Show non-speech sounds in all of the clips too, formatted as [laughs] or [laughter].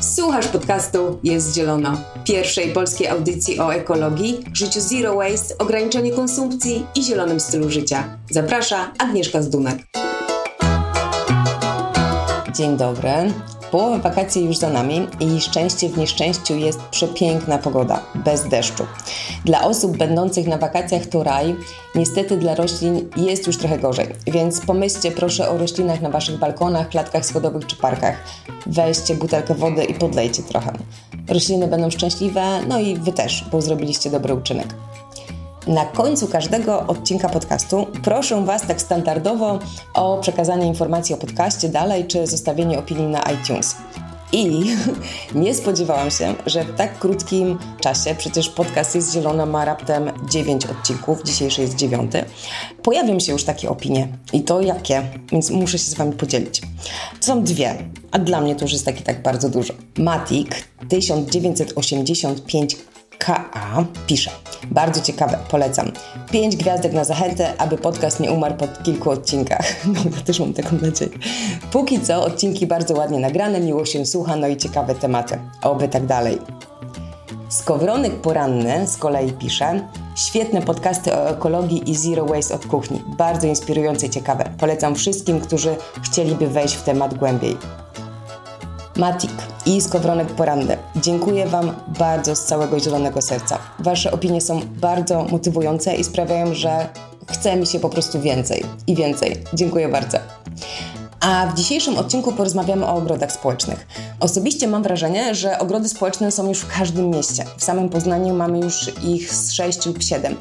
Słuchasz podcastu Jest Zielono, pierwszej polskiej audycji o ekologii, życiu zero waste, ograniczeniu konsumpcji i zielonym stylu życia. Zaprasza Agnieszka Zdunek. Dzień dobry. Połowa wakacji już za nami i szczęście w nieszczęściu jest przepiękna pogoda, bez deszczu. Dla osób będących na wakacjach to raj, niestety dla roślin jest już trochę gorzej, więc pomyślcie proszę o roślinach na waszych balkonach, klatkach schodowych czy parkach. Weźcie butelkę wody i podlejcie trochę. Rośliny będą szczęśliwe, no i wy też, bo zrobiliście dobry uczynek. Na końcu każdego odcinka podcastu proszę Was tak standardowo o przekazanie informacji o podcaście dalej, czy zostawienie opinii na iTunes. I [laughs] nie spodziewałam się, że w tak krótkim czasie, przecież podcast jest zielona, ma raptem 9 odcinków, dzisiejszy jest 9, pojawią się już takie opinie. I to jakie? Więc muszę się z Wami podzielić. To są dwie, a dla mnie to już jest taki tak bardzo dużo. Matik 1985 KA pisze. Bardzo ciekawe, polecam. Pięć gwiazdek na zachętę, aby podcast nie umarł po kilku odcinkach. [laughs] No, ja też mam taką nadzieję. Póki co, odcinki bardzo ładnie nagrane, miło się słucha, no i ciekawe tematy. Oby tak dalej. Skowronek Poranny z kolei pisze Świetne podcasty o ekologii i zero waste od kuchni. Bardzo inspirujące i ciekawe. Polecam wszystkim, którzy chcieliby wejść w temat głębiej. Matik i Skowronek Poranny. Dziękuję Wam bardzo z całego zielonego serca. Wasze opinie są bardzo motywujące i sprawiają, że chce mi się po prostu więcej i więcej. Dziękuję bardzo. A w dzisiejszym odcinku porozmawiamy o ogrodach społecznych. Osobiście mam wrażenie, że ogrody społeczne są już w każdym mieście. W samym Poznaniu mamy już ich z 6 lub 7.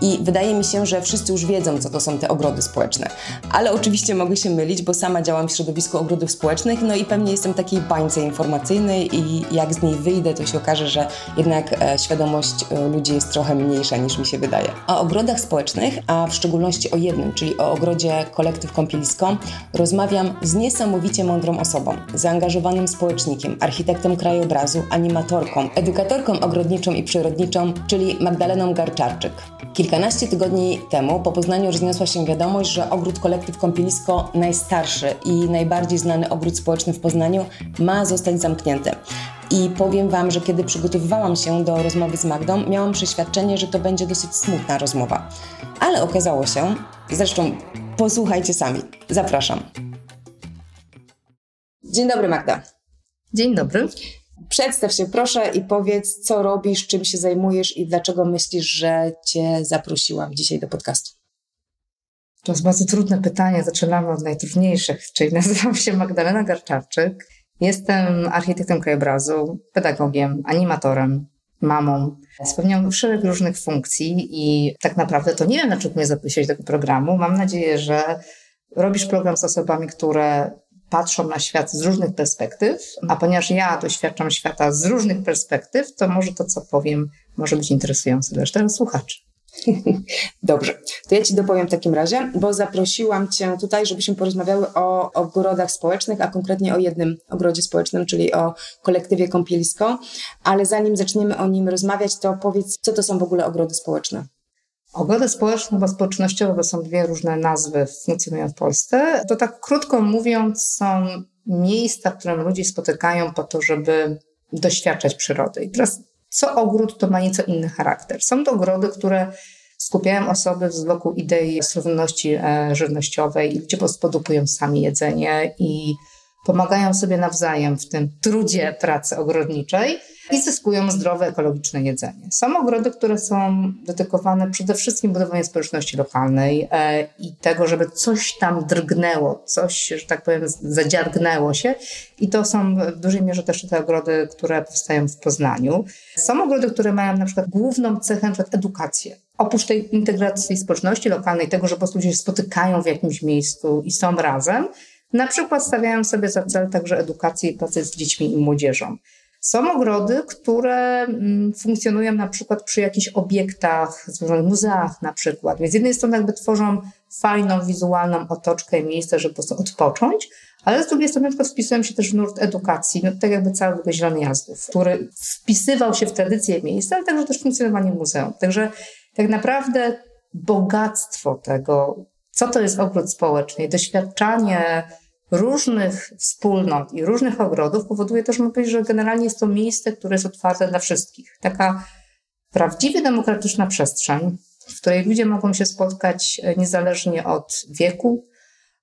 I wydaje mi się, że wszyscy już wiedzą, co to są te ogrody społeczne. Ale oczywiście mogę się mylić, bo sama działam w środowisku ogrodów społecznych, no i pewnie jestem takiej bańce informacyjnej i jak z niej wyjdę, to się okaże, że jednak e, świadomość e, ludzi jest trochę mniejsza niż mi się wydaje. O ogrodach społecznych, a w szczególności o jednym, czyli o ogrodzie kolektyw Kąpielisko, rozmawiam z niesamowicie mądrą osobą, zaangażowanym społecznikiem, architektem krajobrazu, animatorką, edukatorką ogrodniczą i przyrodniczą, czyli Magdaleną Garczarczyk. Kilkanaście tygodni temu po Poznaniu rozniosła się wiadomość, że ogród kolektyw Kąpielisko, najstarszy i najbardziej znany ogród społeczny w Poznaniu, ma zostać zamknięty. I powiem Wam, że kiedy przygotowywałam się do rozmowy z Magdą, miałam przeświadczenie, że to będzie dosyć smutna rozmowa. Ale okazało się, zresztą posłuchajcie sami. Zapraszam. Dzień dobry, Magda. Dzień dobry. Przedstaw się proszę i powiedz, co robisz, czym się zajmujesz i dlaczego myślisz, że Cię zaprosiłam dzisiaj do podcastu. To jest bardzo trudne pytanie. Zaczynamy od najtrudniejszych, czyli [laughs] nazywam się Magdalena Garczarczyk. Jestem architektem krajobrazu, pedagogiem, animatorem, mamą. Spełniam szereg różnych funkcji i tak naprawdę to nie wiem, na czym mnie zaprosić do tego programu. Mam nadzieję, że robisz program z osobami, które patrzą na świat z różnych perspektyw, a ponieważ ja doświadczam świata z różnych perspektyw, to może to, co powiem, może być interesujące dla reszty słuchaczy. [laughs] Dobrze, to ja Ci dopowiem w takim razie, bo zaprosiłam Cię tutaj, żebyśmy porozmawiały o ogrodach społecznych, a konkretnie o jednym ogrodzie społecznym, czyli o kolektywie Kąpielisko. Ale zanim zaczniemy o nim rozmawiać, to powiedz, co to są w ogóle ogrody społeczne? Ogrody społeczne bo społecznościowe, bo są dwie różne nazwy, funkcjonują w Polsce. To tak krótko mówiąc, są miejsca, w którym ludzie spotykają po to, żeby doświadczać przyrody. I teraz co ogród, to ma nieco inny charakter. Są to ogrody, które skupiają osoby wokół idei stronności e, żywnościowej i ludzie po prostu produkują sami jedzenie i pomagają sobie nawzajem w tym trudzie pracy ogrodniczej i zyskują zdrowe, ekologiczne jedzenie. Są ogrody, które są dedykowane przede wszystkim budowaniu społeczności lokalnej e, i tego, żeby coś tam drgnęło, coś, że tak powiem, zadziargnęło się. I to są w dużej mierze też te ogrody, które powstają w Poznaniu. Są ogrody, które mają na przykład główną cechę, na edukację. Oprócz tej integracji społeczności lokalnej, tego, że po prostu się spotykają w jakimś miejscu i są razem, na przykład stawiają sobie za cel także edukację i pracę z dziećmi i młodzieżą. Są ogrody, które mm, funkcjonują na przykład przy jakichś obiektach, związanych muzeach na przykład. Więc z jednej strony jakby tworzą fajną, wizualną otoczkę i miejsce, żeby po prostu odpocząć, ale z drugiej strony na wpisują się też w nurt edukacji, no, tak jakby cały Zielony Jazdów, który wpisywał się w tradycję miejsca, ale także też funkcjonowanie muzeum. Także tak naprawdę bogactwo tego, co to jest ogród społeczny, doświadczanie różnych wspólnot i różnych ogrodów powoduje też, powiedzieć, że generalnie jest to miejsce, które jest otwarte dla wszystkich. Taka prawdziwie demokratyczna przestrzeń, w której ludzie mogą się spotkać e, niezależnie od wieku,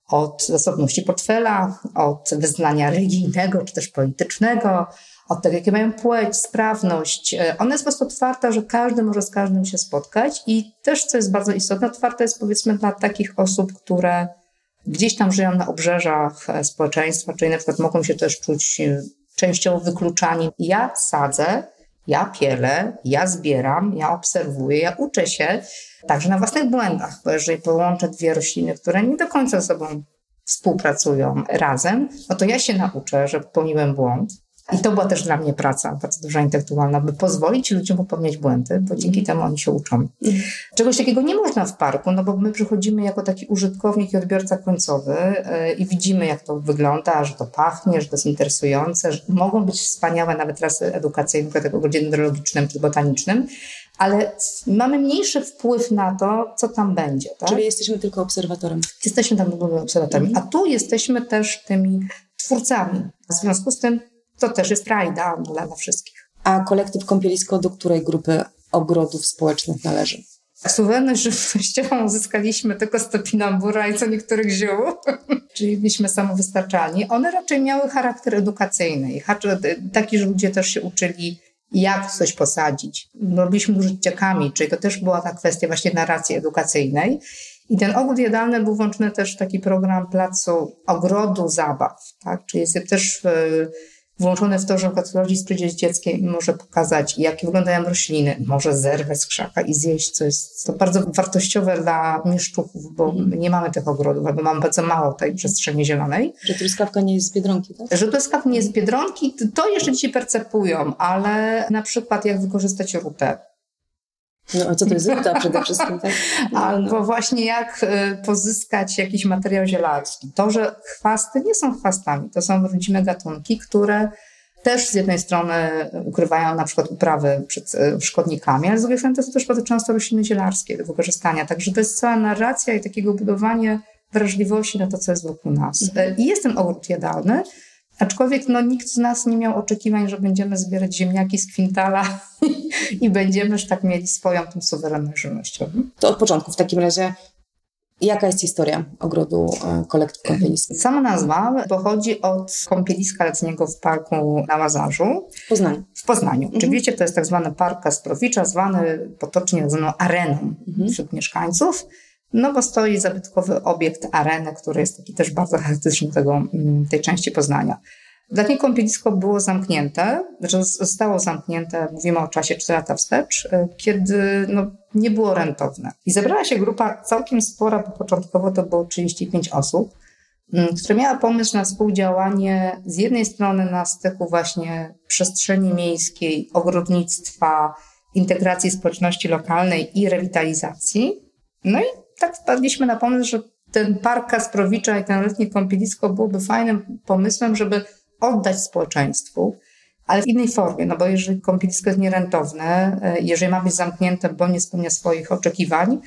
od zasobności portfela, od wyznania religijnego czy też politycznego, od tego, jakie mają płeć, sprawność. E, ona jest po prostu otwarta, że każdy może z każdym się spotkać i też, co jest bardzo istotne, otwarta jest powiedzmy dla takich osób, które gdzieś tam żyją na obrzeżach e, społeczeństwa, czyli na przykład mogą się też czuć częściowo wykluczani. Ja sadzę ja pielę, ja zbieram, ja obserwuję, ja uczę się także na własnych błędach, bo jeżeli połączę dwie rośliny, które nie do końca ze sobą współpracują razem, no to ja się nauczę, że popełniłem błąd, i to była też dla mnie praca bardzo duża intelektualna, by pozwolić ludziom popełniać błędy, bo dzięki mhm. temu oni się uczą. Mhm. Czegoś takiego nie można w parku, no bo my przychodzimy jako taki użytkownik i odbiorca końcowy yy, i widzimy, jak to wygląda, że to pachnie, że to jest interesujące, że mogą być wspaniałe nawet trasy edukacyjne, tego ogrodzie dendrologicznym czy botanicznym, ale mamy mniejszy wpływ na to, co tam będzie. Tak? Czyli jesteśmy tylko obserwatorem. Jesteśmy tam tylko obserwatorami, mhm. a tu jesteśmy też tymi twórcami. W związku z tym to też jest frajda dla, dla wszystkich. A kolektyw kąpielisko do której grupy ogrodów społecznych należy? Suwerenność żywnościową uzyskaliśmy tylko z topinambura i co niektórych ziół, [laughs] czyli byliśmy samowystarczalni. One raczej miały charakter edukacyjny, taki, że ludzie też się uczyli jak coś posadzić. Robiliśmy użyciakami, czyli to też była ta kwestia właśnie narracji edukacyjnej. I ten ogród jadalny był włączony też w taki program placu ogrodu zabaw, tak? Czyli jest też włączone w to, że rodzic przyjdzie z dzieckiem i może pokazać, jak wyglądają rośliny, może zerwać z krzaka i zjeść, co jest to bardzo wartościowe dla mieszczuchów, bo nie mamy tych ogrodów, albo mamy bardzo mało tej przestrzeni zielonej. Że truskawka nie jest z Biedronki, tak? Że truskawka nie jest z Biedronki, to jeszcze ci percepują, ale na przykład jak wykorzystać rutę, no, a co to jest ruta przede [laughs] wszystkim, tak? No, Albo no. właśnie jak y, pozyskać jakiś materiał zielarski. To, że chwasty nie są chwastami, to są rodzime gatunki, które też z jednej strony ukrywają na przykład uprawy przed y, szkodnikami, ale z drugiej strony to są też bardzo często rośliny zielarskie do wykorzystania. Także to jest cała narracja i takiego budowanie wrażliwości na to, co jest wokół nas. Mhm. I jest ten ogród jadalny, Aczkolwiek no, nikt z nas nie miał oczekiwań, że będziemy zbierać ziemniaki z kwintala [laughs] i będziemy już tak mieli swoją tą suwerenność żywnościową. To od początku w takim razie Jaka jest historia ogrodu e, kolektyw kąpieliska? Sama nazwa pochodzi od kąpieliska letniego w parku na Łazarzu. W Poznaniu. W Poznaniu. Mhm. Oczywiście to jest tak zwany park Kasprowicza, zwany potocznie zwaną areną mhm. wśród mieszkańców. No bo stoi zabytkowy obiekt areny, który jest taki też bardzo charakterystyczny tego, mm, tej części Poznania. Letnie kąpielisko było zamknięte, znaczy zostało zamknięte, mówimy o czasie 4 lata wstecz, y, kiedy no, nie było rentowne. I zebrała się grupa całkiem spora, bo początkowo to było 35 osób, mm, która miała pomysł na współdziałanie z jednej strony na styku właśnie przestrzeni miejskiej, ogrodnictwa, integracji społeczności lokalnej i rewitalizacji. No i tak wpadliśmy na pomysł, że ten park Kasprowicza i ten letnie kąpielisko byłoby fajnym pomysłem, żeby oddać społeczeństwu, ale w innej formie, no bo jeżeli kąpielisko jest nierentowne, e, jeżeli ma być zamknięte, bo nie spełnia swoich oczekiwań,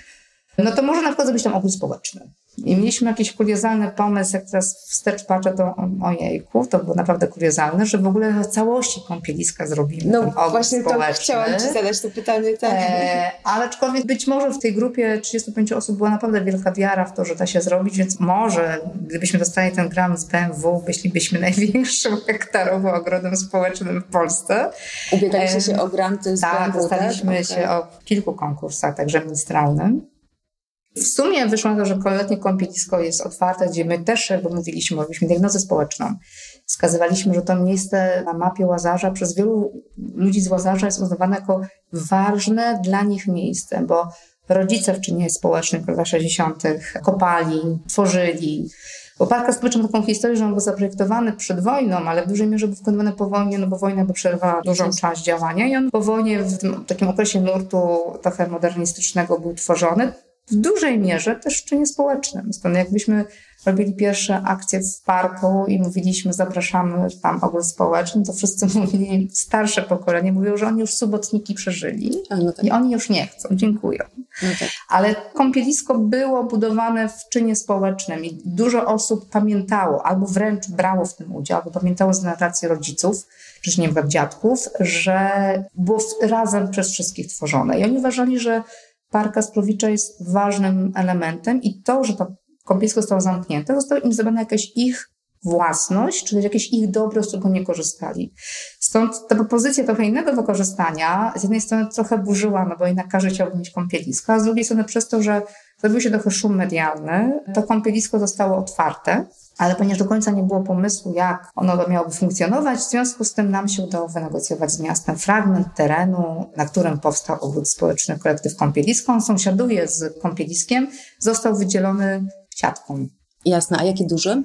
no to może na przykład zrobić tam ogród społeczny. I mieliśmy jakiś kuriozalny pomysł, jak teraz wstecz patrzę, to ojejku, to było naprawdę kuriozalne, że w ogóle w całości kąpieliska zrobimy No właśnie społeczny. to chciałam Ci zadać to pytanie. Tak. E, ale aczkolwiek być może w tej grupie 35 osób była naprawdę wielka wiara w to, że da się zrobić, więc może gdybyśmy dostali ten grant z BMW, bylibyśmy [laughs] największym hektarowym ogrodem społecznym w Polsce. Ubiegaliście się o granty z tak, BMW, dostaliśmy tak? się o kilku konkursach, także ministralnym. W sumie wyszło na to, że letnie kąpielisko jest otwarte, gdzie my też mówiliśmy, robiliśmy diagnozę społeczną. Wskazywaliśmy, że to miejsce na mapie Łazarza przez wielu ludzi z Łazarza jest uznawane jako ważne dla nich miejsce, bo rodzice w czynie społecznym w latach 60. kopali, tworzyli. Bo park społeczny ma taką historię, że on był zaprojektowany przed wojną, ale w dużej mierze był wykonywany po wojnie, no bo wojna by przerwała dużą część działania i on po wojnie w takim okresie nurtu trochę modernistycznego był tworzony w dużej mierze też w czynie społecznym. Stąd jakbyśmy robili pierwsze akcje w parku i mówiliśmy, zapraszamy tam ogród społeczny, to wszyscy [laughs] mówili, starsze pokolenie mówią, że oni już subotniki przeżyli no tak. i oni już nie chcą, dziękuję. No tak. Ale kąpielisko było budowane w czynie społecznym i dużo osób pamiętało, albo wręcz brało w tym udział, albo pamiętało z narracji rodziców, czy nie wiem, dziadków, że było razem przez wszystkich tworzone. I oni uważali, że Parka Sprowicza jest ważnym elementem i to, że to kąpielisko zostało zamknięte, zostało im zabrane jakaś ich własność, czy też jakieś ich dobro, z którego nie korzystali. Stąd ta propozycja trochę innego wykorzystania z jednej strony trochę burzyła, no bo jednak każdy chciałby mieć kąpielisko, a z drugiej strony przez to, że zrobił się trochę szum medialny, to kąpielisko zostało otwarte, ale ponieważ do końca nie było pomysłu, jak ono miałoby funkcjonować, w związku z tym nam się udało wynegocjować z miastem fragment terenu, na którym powstał ogród społeczny kolektyw kąpielisko. On sąsiaduje z kąpieliskiem, został wydzielony siatką. Jasne, a jaki duży?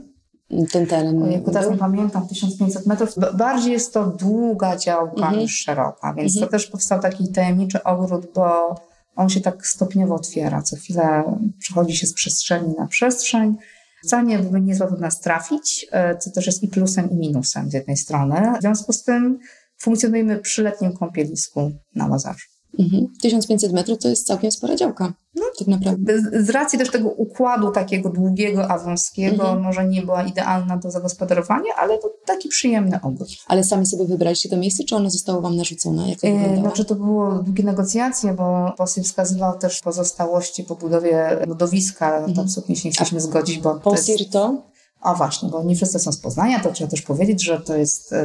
ten teren. Ojejku, teraz nie pamiętam, 1500 metrów. Bardziej jest to długa działka mhm. niż szeroka, więc mhm. to też powstał taki tajemniczy ogród, bo on się tak stopniowo otwiera. Co chwilę przechodzi się z przestrzeni na przestrzeń. Wcale nie, jest łatwo nas trafić, e, co też jest i plusem, i minusem z jednej strony. W związku z tym funkcjonujemy przy letnim kąpielisku na Łazarzu. Mhm. 1500 metrów to jest całkiem spora działka. No, tak naprawdę. Z racji też tego układu takiego długiego, a wąskiego, mhm. może nie była idealna do zagospodarowania, ale to taki przyjemny ogród. Ale sami sobie wybraliście to miejsce, czy ono zostało Wam narzucone? Jak to e, znaczy to było długie negocjacje, bo poseł wskazywał też pozostałości po budowie lodowiska, mhm. to absolutnie się nie chcieliśmy zgodzić, bo Posir to? A właśnie, bo nie wszyscy są z Poznania, to trzeba też powiedzieć, że to jest y,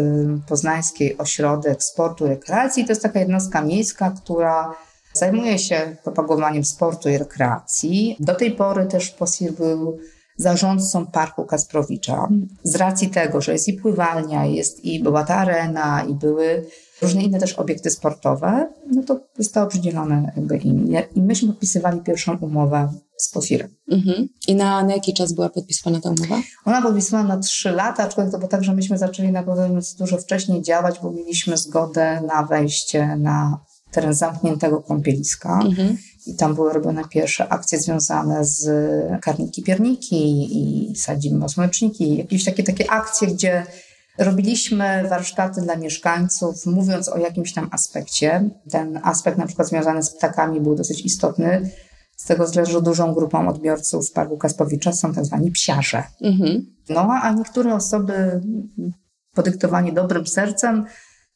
Poznański Ośrodek Sportu i Rekreacji. To jest taka jednostka miejska, która zajmuje się propagowaniem sportu i rekreacji. Do tej pory też POSIR był zarządcą Parku Kasprowicza. Z racji tego, że jest i pływalnia, jest i była ta arena, i były różne inne też obiekty sportowe, no to zostało przydzielone jakby im. I myśmy podpisywali pierwszą umowę z POSIR-em. Mhm. I na, na jaki czas była podpisywana ta umowa? Ona podpisywana na trzy lata, aczkolwiek to było tak, że myśmy zaczęli naprawdę dużo wcześniej działać, bo mieliśmy zgodę na wejście na teren zamkniętego kąpieliska. Mhm. I tam były robione pierwsze akcje związane z karniki pierniki i sadzimy osłoneczniki. Jakieś takie, takie akcje, gdzie Robiliśmy warsztaty dla mieszkańców, mówiąc o jakimś tam aspekcie. Ten aspekt na przykład związany z ptakami był dosyć istotny, z tego względu, że dużą grupą odbiorców Parku Kaspowicza są tak zwani psiarze. Mhm. No a niektóre osoby podyktowani dobrym sercem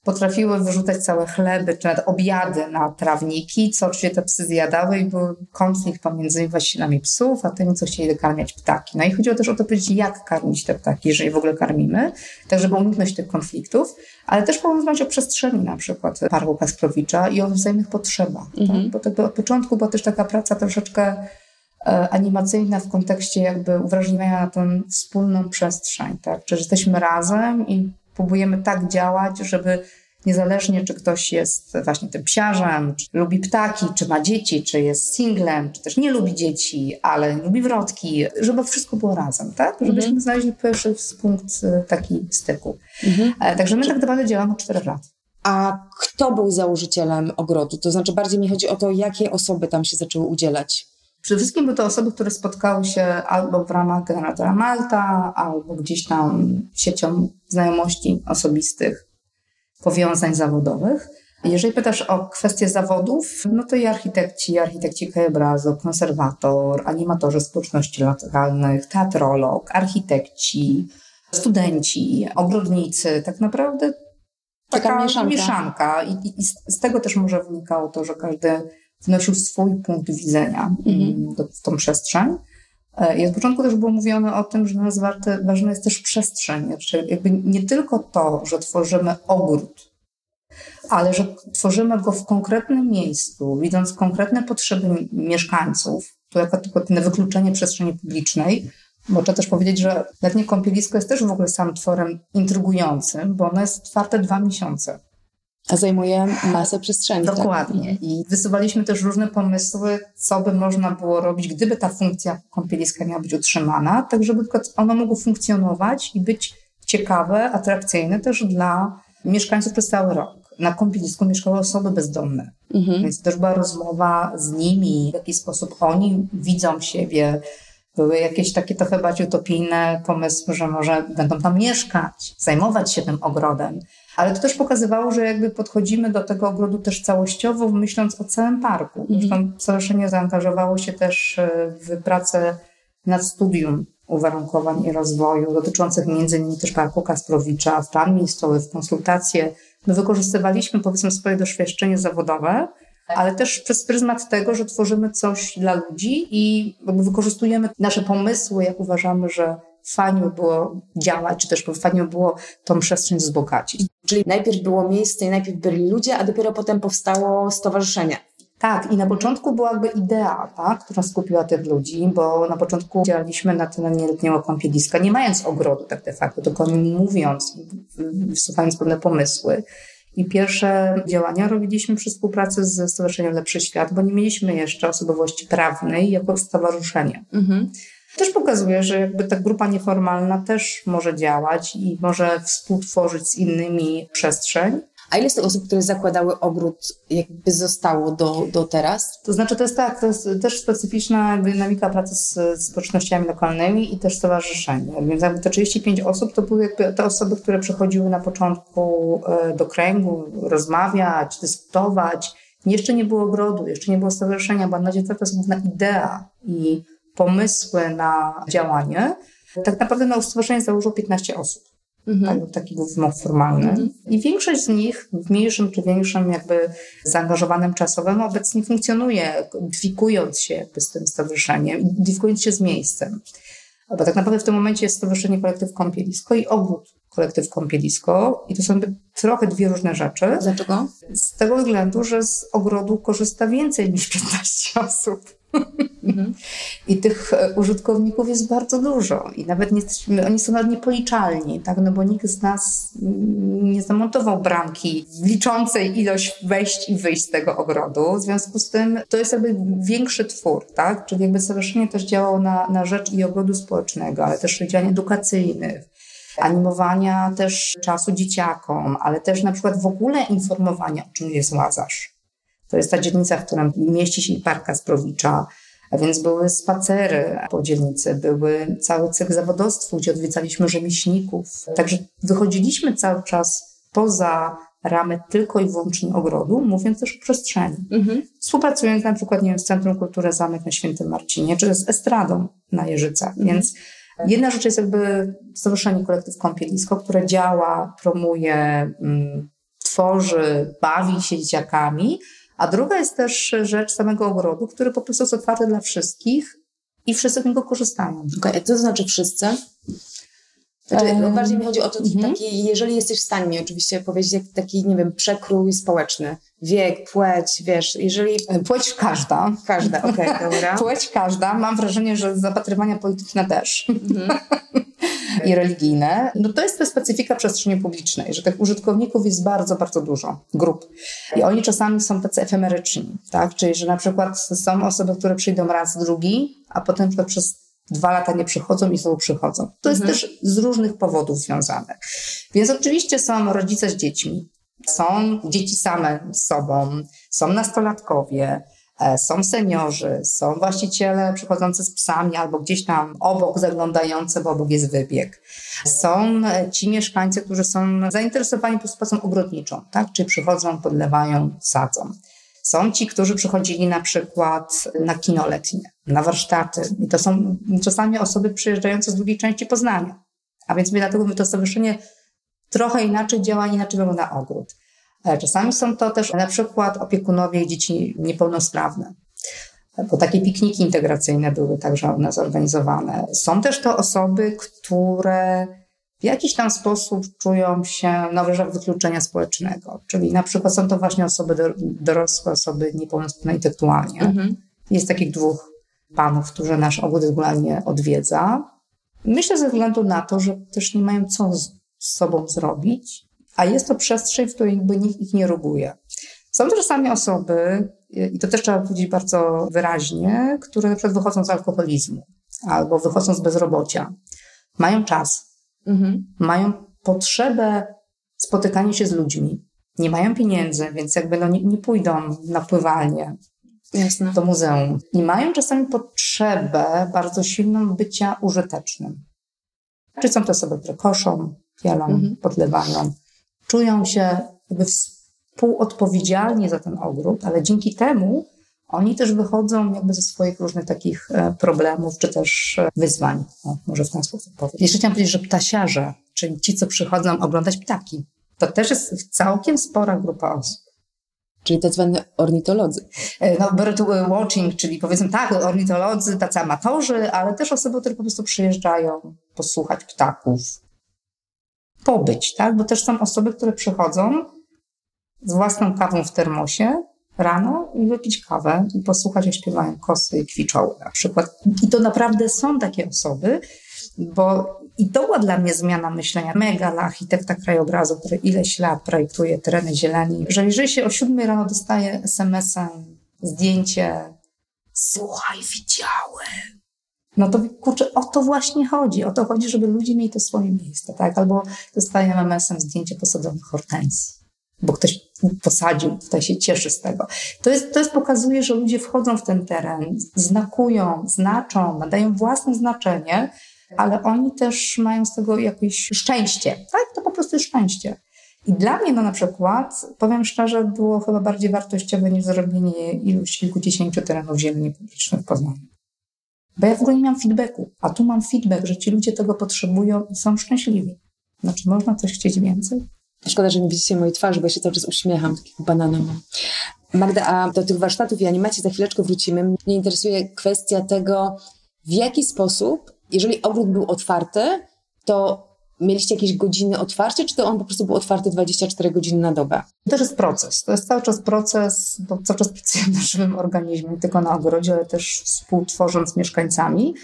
potrafiły wyrzucać całe chleby czy nawet obiady na trawniki, co oczywiście te psy zjadały i był konflikt pomiędzy właścicielami psów, a tymi, co chcieli dokarmiać ptaki. No i chodziło też o to powiedzieć, jak karmić te ptaki, jeżeli w ogóle karmimy, tak żeby uniknąć tych konfliktów, ale też porozmawiać o przestrzeni na przykład Parku Kasprowicza i o wzajemnych potrzebach. Tak? Mhm. Tak? Bo tego od początku była też taka praca troszeczkę e, animacyjna w kontekście jakby uwrażliwiania na tę wspólną przestrzeń, tak? Czy jesteśmy razem i próbujemy tak działać, żeby niezależnie czy ktoś jest właśnie tym psiarzem, czy lubi ptaki, czy ma dzieci, czy jest singlem, czy też nie lubi dzieci, ale lubi wrotki, żeby wszystko było razem, tak? Żebyśmy mhm. znaleźli pierwszy punkt y, taki styku. Mhm. E, także my tak naprawdę działamy od czterech lat. A kto był założycielem ogrodu? To znaczy bardziej mi chodzi o to, jakie osoby tam się zaczęły udzielać. Przede wszystkim były to osoby, które spotkały się albo w ramach generatora Malta, albo gdzieś tam siecią znajomości osobistych, powiązań zawodowych. Jeżeli pytasz o kwestie zawodów, no to i architekci, architekci krajobrazu, konserwator, animatorzy społeczności lokalnych, teatrolog, architekci, studenci, ogrodnicy, tak naprawdę taka, taka mieszanka. mieszanka. I, I, z tego też może wynikało to, że każdy wnosił swój punkt widzenia mhm. do, w tą przestrzeń. E, I od początku też było mówione o tym, że dla nas warte, ważna jest też przestrzeń. Jakby nie tylko to, że tworzymy ogród, ale że tworzymy go w konkretnym miejscu, widząc konkretne potrzeby mieszkańców, to jako tylko wykluczenie przestrzeni publicznej, bo trzeba też powiedzieć, że letnie kąpielisko jest też w ogóle sam tworem intrygującym, bo ono jest otwarte dwa miesiące. A zajmuje masę przestrzeni. Tak? Dokładnie. Tak? I wysuwaliśmy też różne pomysły, co by można było robić, gdyby ta funkcja kąpieliska miała być utrzymana, tak żeby ono mogło funkcjonować i być ciekawe, atrakcyjne też dla mieszkańców przez cały rok. Na kąpielisku mieszkały osoby bezdomne, mhm. więc też była rozmowa z nimi, w jaki sposób oni widzą siebie Były jakieś takie trochę bardziej utopijne pomysły, że może będą tam mieszkać, zajmować się tym ogrodem. Ale to też pokazywało, że jakby podchodzimy do tego ogrodu też całościowo, myśląc o całym parku. Mhm. Zresztą stowarzyszenie zaangażowało się też e, w pracę nad studium uwarunkowań i rozwoju dotyczących między innymi też parku Kasprowicza, w plan miejscowy, w konsultacje. My wykorzystywaliśmy powiedzmy swoje doświadczenie zawodowe, ale też przez pryzmat tego, że tworzymy coś dla ludzi i wykorzystujemy nasze pomysły, jak uważamy, że fajnie by było działać, czy też fajnie by było tą przestrzeń wzbogacić. Czyli najpierw było miejsce i najpierw byli ludzie, a dopiero potem powstało stowarzyszenie. Tak, i na początku była jakby idea, tak, która skupiła tych ludzi, bo na początku działaliśmy na ten nieletniego kąpieliska, nie mając ogrodu tak de facto, tylko mówiąc, wsuwając pewne pomysły. I pierwsze działania robiliśmy przy współpracy z Stowarzyszeniem Lepszy Świat, bo nie mieliśmy jeszcze osobowości prawnej jako stowarzyszenie. Mhm. Też pokazuje, że jakby ta grupa nieformalna też może działać i może współtworzyć z innymi przestrzeń. A ile z tych osób, które zakładały ogród, jakby zostało do, do teraz? To znaczy, to jest tak, to jest też specyficzna dynamika pracy z społecznościami lokalnymi i też stowarzyszeń. Więc jakby te 35 osób to były jakby te osoby, które przychodziły na początku e, do kręgu, rozmawiać, dyskutować. Jeszcze nie było ogrodu, jeszcze nie było stowarzyszenia, bo na razie to jest główna idea i pomysły na działanie. Tak naprawdę na stowarzyszenie założyło 15 osób mhm. tak, taki był wymóg formalny. Mhm. I większość z nich w mniejszym czy większym jakby zaangażowanym czasowym obecnie funkcjonuje, dwikując się jakby z tym stowarzyszeniem, dwikując się z miejscem. Bo tak naprawdę w tym momencie jest Stowarzyszenie Kolektyw Kąpielisko i ogród Kolektyw Kąpielisko i to są trochę dwie różne rzeczy. Dlaczego? Z tego względu, że z ogrodu korzysta więcej niż 15 [laughs] osób. Mhm. I tych e, użytkowników jest bardzo dużo i nawet nie oni są nawet niepoliczalni, tak? no bo nikt z nas nie zamontował bramki liczącej ilość wejść i wyjść z tego ogrodu. W związku z tym to jest jakby większy twór, tak? Czyli jakby stowarzyszenie też działało na, na rzecz i ogrodu społecznego, ale też działań edukacyjnych, animowania też czasu dzieciakom, ale też na przykład w ogóle informowania, czym jest Łazarz. To jest ta dzielnica, w której mieści się Park Kasprowicza, a więc były spacery po dzielnicy, były cały cykl zawodowstwa, gdzie odwiedzaliśmy rzemieślników. Także wychodziliśmy cały czas poza ramy tylko i wyłącznie ogrodu, mówiąc też o przestrzeni. Mhm. Współpracując na przykład nie wiem, z Centrum Kultury Zamek na Świętym Marcinie, czy z Estradą na Jeżycach. Mhm. Więc jedna rzecz jest jakby Stowarzyszenie Kolektyw Kąpielisko, które działa, promuje, mm, tworzy, bawi się dzieciakami, a druga jest też rzecz samego ogrodu, który po prostu jest otwarty dla wszystkich i wszyscy z niego korzystają. Okay, a co to znaczy wszyscy? Znaczy, um, bardziej mi chodzi o to, mhm. taki, jeżeli jesteś w stanie mi oczywiście powiedzieć taki, nie wiem, przekrój społeczny, wiek, płeć, wiesz, jeżeli... Płeć każda. Każda, okej, okay, [laughs] dobra. Płeć każda. Mam wrażenie, że zapatrywania polityczne też. Mhm. [laughs] i religijne, no to jest ta specyfika przestrzeni publicznej, że tych użytkowników jest bardzo, bardzo dużo, grup. I oni czasami są tacy efemeryczni, tak? Czyli, że na przykład są osoby, które przyjdą raz, drugi, a potem na przykład przez dwa lata nie przychodzą i znowu przychodzą. To jest mhm. też z różnych powodów związane. Więc oczywiście są rodzice z dziećmi, są dzieci same z sobą, są nastolatkowie, E, są seniorzy, są właściciele przychodzący z psami albo gdzieś tam obok zaglądający, bo obok jest wybieg. Są e, ci mieszkańcy, którzy są zainteresowani po prostu pracą ogrodniczą, tak? Czy przychodzą, podlewają, sadzą. Są ci, którzy przychodzili na przykład na kino letnie, na warsztaty. I to są czasami osoby przyjeżdżające z drugiej części Poznania. A więc my dlatego my to stowarzyszenie trochę inaczej działa, inaczej wygląda ogród. E, czasami są to też na przykład opiekunowie dzieci niepełnosprawne, bo takie pikniki integracyjne były także u nas organizowane. Są też to osoby, które w jakiś tam sposób czują się na obrzeżach wykluczenia społecznego, czyli na przykład są to właśnie osoby dorosłe, osoby niepełnosprawne intelektualnie. Mhm. Jest takich dwóch panów, którzy nasz ogród regularnie odwiedza. Myślę ze względu na to, że też nie mają co z sobą zrobić a jest to przestrzeń, w której jakby nikt ich nie ruguje. Są też czasami osoby, i to też trzeba powiedzieć bardzo wyraźnie, które na przykład wychodzą z alkoholizmu albo wychodzą z bezrobocia. Mają czas, mhm. mają potrzebę spotykania się z ludźmi, nie mają pieniędzy, więc jakby no nie, nie pójdą na pływanie Jasne. do muzeum. I mają czasami potrzebę bardzo silną bycia użytecznym. Czy są to osoby, które koszą, pielą, mhm. podlewają, czują się jakby współodpowiedzialni za ten ogród, ale dzięki temu oni też wychodzą jakby ze swoich różnych takich e, problemów, czy też e, wyzwań. O, może w ten sposób powiem. Jeszcze chciałam powiedzieć, że ptasiarze, czyli ci, co przychodzą oglądać ptaki, to też jest całkiem spora grupa osób. Czyli tak zwani ornitolodzy. E, no, bird watching, czyli powiedzmy tak, ornitolodzy, tacy amatorzy, ale też osoby, które po prostu przyjeżdżają posłuchać ptaków, pobyć, tak? Bo też są osoby, które przychodzą z własną kawą w termosie rano i wypić kawę i posłuchać, jak śpiewają kosy i kwiczoły na przykład. I to naprawdę są takie osoby, bo i to była dla mnie zmiana myślenia. Mega dla architekta krajobrazu, który ileś lat projektuje tereny zieleni, że jeżeli się o siódmej rano dostaje SMS-em zdjęcie słuchaj, widziałem, no to kurczę, o to właśnie chodzi. O to chodzi, żeby ludzie mieli to swoje miejsce, tak? Albo dostaje MMS-em zdjęcie posadzonych hortensji, bo ktoś posadził, tutaj się cieszy z tego. To jest, to jest pokazuje, że ludzie wchodzą w ten teren, znakują, znaczą, nadają własne znaczenie, ale oni też mają z tego jakieś szczęście, tak? To po prostu jest szczęście. I dla mnie no na przykład, powiem szczerze, było chyba bardziej wartościowe niż zrobienie iluś kilkudziesięciu terenów zieleni publicznych w Poznaniu. Bo ja w ogóle nie mam feedbacku, a tu mam feedback, że ci ludzie tego potrzebują i są szczęśliwi. Znaczy, można coś chcieć więcej? Szkoda, że nie widzicie mojej twarzy, bo ja się cały czas uśmiecham, takiego banana. Magda, a do tych warsztatów i animacji za chwileczkę wrócimy. Mnie interesuje kwestia tego, w jaki sposób, jeżeli ogród był otwarty, to Mieliście jakieś godziny otwarcia, czy to on po prostu był otwarty 24 godziny na dobę? To też jest proces. To jest cały czas proces, bo cały czas pracujemy na żywym organizmie, nie tylko na ogrodzie, ale też współtworząc z mieszkańcami.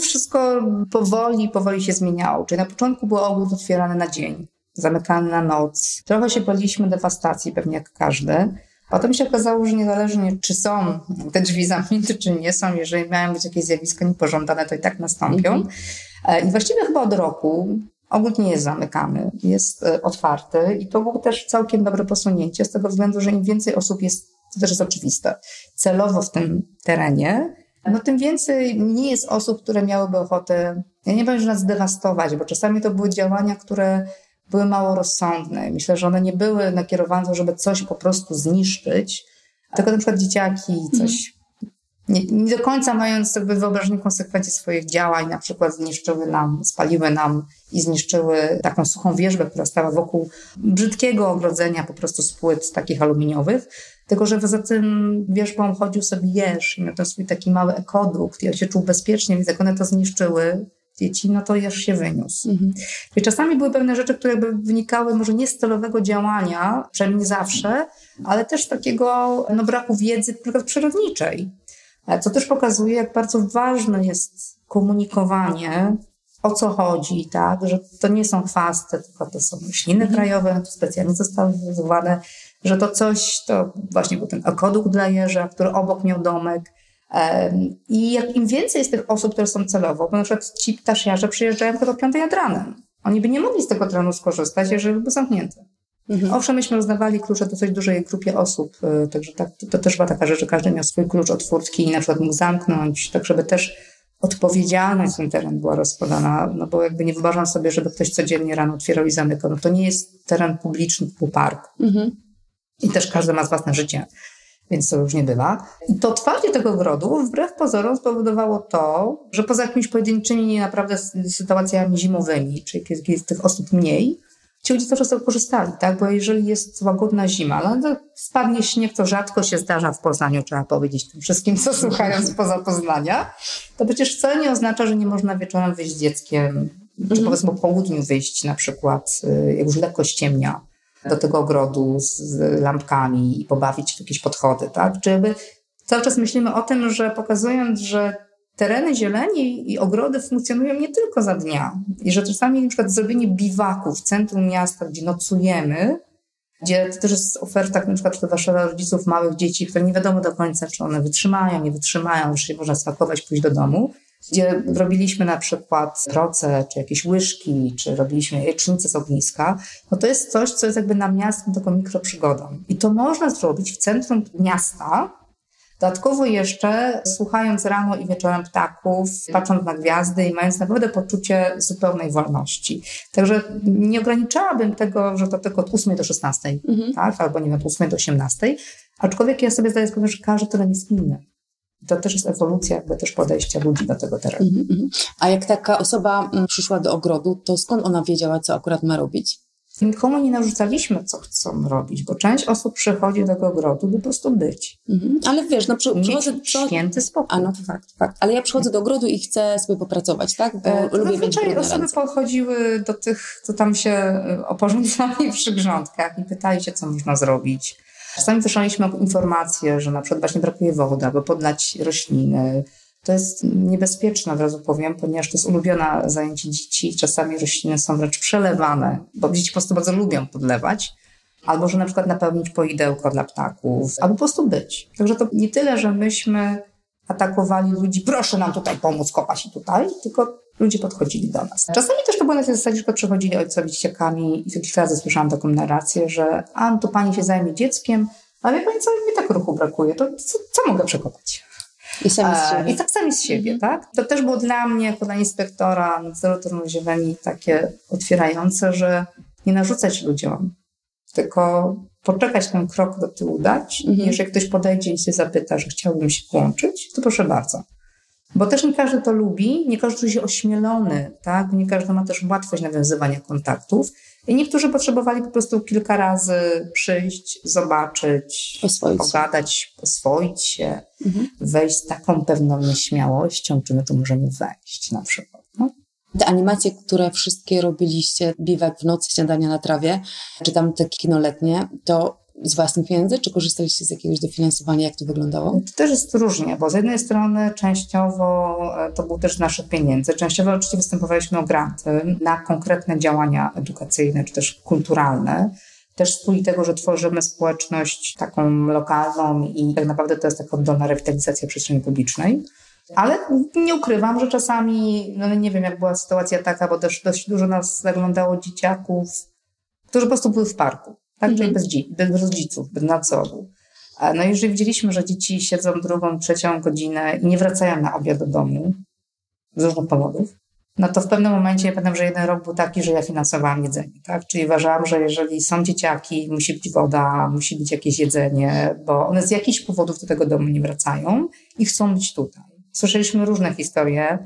Wszystko powoli, powoli się zmieniało. Czyli na początku był ogród otwierany na dzień, zamykany na noc. Trochę się baliśmy dewastacji, pewnie jak każdy. Potem się okazało, że niezależnie czy są te drzwi [laughs] zamknięte, czy nie są, jeżeli mają być jakieś zjawiska niepożądane, to i tak nastąpią. Mm -hmm. I właściwie chyba od roku Ogród nie jest zamykany, jest e, otwarty i to było też całkiem dobre posunięcie z tego względu, że im więcej osób jest, to też jest oczywiste, celowo w tym terenie, no tym więcej nie jest osób, które miałyby ochotę, ja nie powiem, że nas zdewastować, bo czasami to były działania, które były mało rozsądne. Myślę, że one nie były nakierowane, żeby coś po prostu zniszczyć, tylko na przykład dzieciaki coś nie, nie, do końca mając jakby wyobrażenie konsekwencji swoich działań, na przykład zniszczyły nam, spaliły nam i zniszczyły taką suchą wierzbę, która stała wokół brzydkiego ogrodzenia po prostu z płyt takich aluminiowych, tylko że za tym wierzbą chodził sobie jeż i miał ten swój taki mały ekodukt i on się czuł bezpiecznie, więc jak one to zniszczyły, dzieci, no to jeż się wyniósł. Mhm. Czyli czasami były pewne rzeczy, które jakby wynikały może nie z celowego działania, przynajmniej nie zawsze, ale też takiego no, braku wiedzy na przykład przyrodniczej. Co też pokazuje, jak bardzo ważne jest komunikowanie, o co chodzi, tak, że to nie są chwasty, tylko to są rośliny mhm. krajowe, to specjalnie zostały wywołane, że to coś, to właśnie był ten akodukt dla jeża, który obok miał domek. I jak im więcej jest tych osób, które są celowo, bo na przykład ci ptasiarze przyjeżdżają tylko do piątej nad ranem. Oni by nie mogli z tego terenu skorzystać, jeżeli by zamknięty. Mhm. Owszem, myśmy rozdawali klucze dosyć dużej grupie osób, y, także tak, to też była taka rzecz, że każdy miał swój klucz od furtki i na przykład mógł zamknąć, tak żeby też odpowiedzialność za ten teren była rozkładana, no bo jakby nie wyobrażam sobie, żeby ktoś codziennie rano otwierał i zamykał, no to nie jest teren publiczny typu park. Mhm. I też każdy ma własne życie, więc to już nie bywa. I to otwarcie tego ogrodu wbrew pozorom spowodowało to, że poza jakimiś pojedynczymi naprawdę sytuacjami zimowymi, czyli jest tych osób mniej, ci ludzie cały czas tego korzystali, tak? Bo jeżeli jest łagodna zima, no to spadnie śnieg, to rzadko się zdarza w Poznaniu, trzeba powiedzieć tym wszystkim, co słuchają spoza Poznania, to przecież wcale nie oznacza, że nie można wieczorem wyjść z dzieckiem, czy mhm. powiedzmy po południu wyjść na przykład, y, jak już lekko ściemnia, do tego ogrodu z lampkami i pobawić w jakieś podchody, tak? Czy jakby cały czas myślimy o tym, że pokazując, że tereny zieleni i ogrody funkcjonują nie tylko za dnia. I że czasami na przykład zrobienie biwaku w centrum miasta, gdzie nocujemy, gdzie to też jest oferta na przykład dla rodziców małych dzieci, które nie wiadomo do końca, czy one wytrzymają, nie wytrzymają, się można spakować, pójść do domu, gdzie robiliśmy na przykład proce, czy jakieś łyżki, czy robiliśmy jajecznicę z ogniska, no to jest coś, co jest jakby na miastą taką mikroprzygodą. I to można zrobić w centrum miasta, Dodatkowo jeszcze słuchając rano i wieczorem ptaków, patrząc na gwiazdy i mając naprawdę poczucie zupełnej wolności. Także nie ograniczałabym tego, że to tylko od 8 do 16, mhm. tak? albo nie wiem, od 8 do 18, aczkolwiek ja sobie zdaję sprawę, że każdy teren jest inny. To też jest ewolucja jakby też podejścia ludzi do tego terenu. Mhm, mhm. A jak taka osoba mm, przyszła do ogrodu, to skąd ona wiedziała, co akurat ma robić? Nikomu nie narzucaliśmy, co chcą robić, bo część osób przychodzi do tego ogrodu, by po prostu być. Mhm. Ale wiesz, no przy, przychodzę... Mieć święty spokój. A no to fakt, fakt. Ale ja przychodzę do ogrodu i chcę sobie popracować, tak? Bo e, lubię mieć osoby ręce. podchodziły do tych, co tam się e, oporządzali przy grządkach i pytali się, co można zrobić. Czasami słyszeliśmy informacje, że na przykład właśnie brakuje wody, aby podlać rośliny, to jest niebezpieczne, od razu powiem, ponieważ to jest ulubione zajęcie dzieci. Czasami rośliny są wręcz przelewane, bo dzieci po prostu bardzo lubią podlewać. Albo, że na przykład napełnić poidełko dla ptaków, albo po prostu być. Także to nie tyle, że myśmy atakowali ludzi, proszę nam tutaj pomóc kopać i tutaj, tylko ludzie podchodzili do nas. Czasami też to było na tej zasadzie, że przychodzili ojcowie z dzieciakami i kilka razy słyszałam taką narrację, że a, to pani się zajmie dzieckiem, ale wie pani co, mi tak ruchu brakuje, to co, co mogę przekopać? I sami z siebie. I tak sami z siebie, mhm. tak? To też było dla mnie, jako dla inspektora nadzoru ziemi takie otwierające, że nie narzucać ludziom, tylko poczekać ten krok do tyłu dać. Mhm. Jeżeli ktoś podejdzie i się zapyta, że chciałbym się włączyć, to proszę bardzo. Bo też nie każdy to lubi, nie każdy jest ośmielony, tak? Nie każdy ma też łatwość nawiązywania kontaktów. I niektórzy potrzebowali po prostu kilka razy przyjść, zobaczyć, oswoić pogadać, oswoić się, mhm. wejść z taką pewną nieśmiałością, czy my tu możemy wejść na przykład. No. Te animacje, które wszystkie robiliście, biwak w nocy, śniadania na trawie, czy tam te kino letnie, to z własnych pieniędzy, czy korzystaliście z jakiegoś dofinansowania? Jak to wyglądało? To też jest różnie, bo z jednej strony częściowo e, to był też nasze pieniędzy, częściowo oczywiście występowaliśmy o granty na konkretne działania edukacyjne, czy też kulturalne. Też z tego, że tworzymy społeczność taką lokalną i tak naprawdę to jest taka oddolna rewitalizacja przestrzeni publicznej. Ale nie ukrywam, że czasami, no nie wiem jak była sytuacja taka, bo też dość dużo nas zaglądało dzieciaków, którzy po prostu były w parku tak? Czyli mhm. bez, bez rodziców, bez nadzoru. No i jeżeli widzieliśmy, że dzieci siedzą drugą, trzecią godzinę i nie wracają na obiad do domu z różnych powodów, no to w pewnym momencie, ja pamiętam, że jeden rok był taki, że ja finansowałam jedzenie, tak? Czyli uważałam, że jeżeli są dzieciaki, musi być woda, musi być jakieś jedzenie, bo one z jakichś powodów do tego domu nie wracają i chcą być tutaj. Słyszeliśmy różne historie,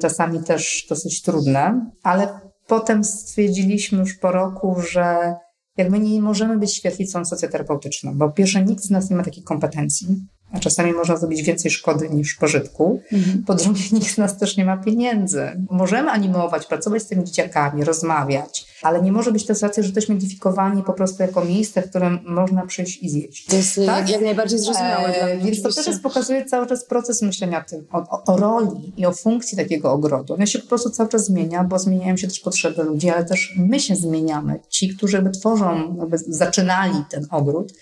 czasami też dosyć trudne, ale potem stwierdziliśmy już po roku, że jak my nie możemy być świetlicą socjoterapeutyczną, bo pierwsze nikt z nas nie ma takich kompetencji a czasami można zrobić więcej szkody niż pożytku. Mhm. Po drugie, [laughs] nikt z nas też nie ma pieniędzy. Możemy animować, pracować z tymi dzieciakami, rozmawiać, ale nie może być to sytuacja, że jesteśmy identyfikowani po prostu jako miejsce, w którym można przyjść i zjeść. To jest tak? jak najbardziej zrozumiałe e. Więc to też pokazuje cały czas proces myślenia tym, o, o, o, roli i o funkcji takiego ogrodu. On się po prostu cały czas zmienia, bo zmieniają się też potrzeby ludzi, ale też my się zmieniamy. Ci, którzy jakby tworzą, jakby zaczynali ten ogród,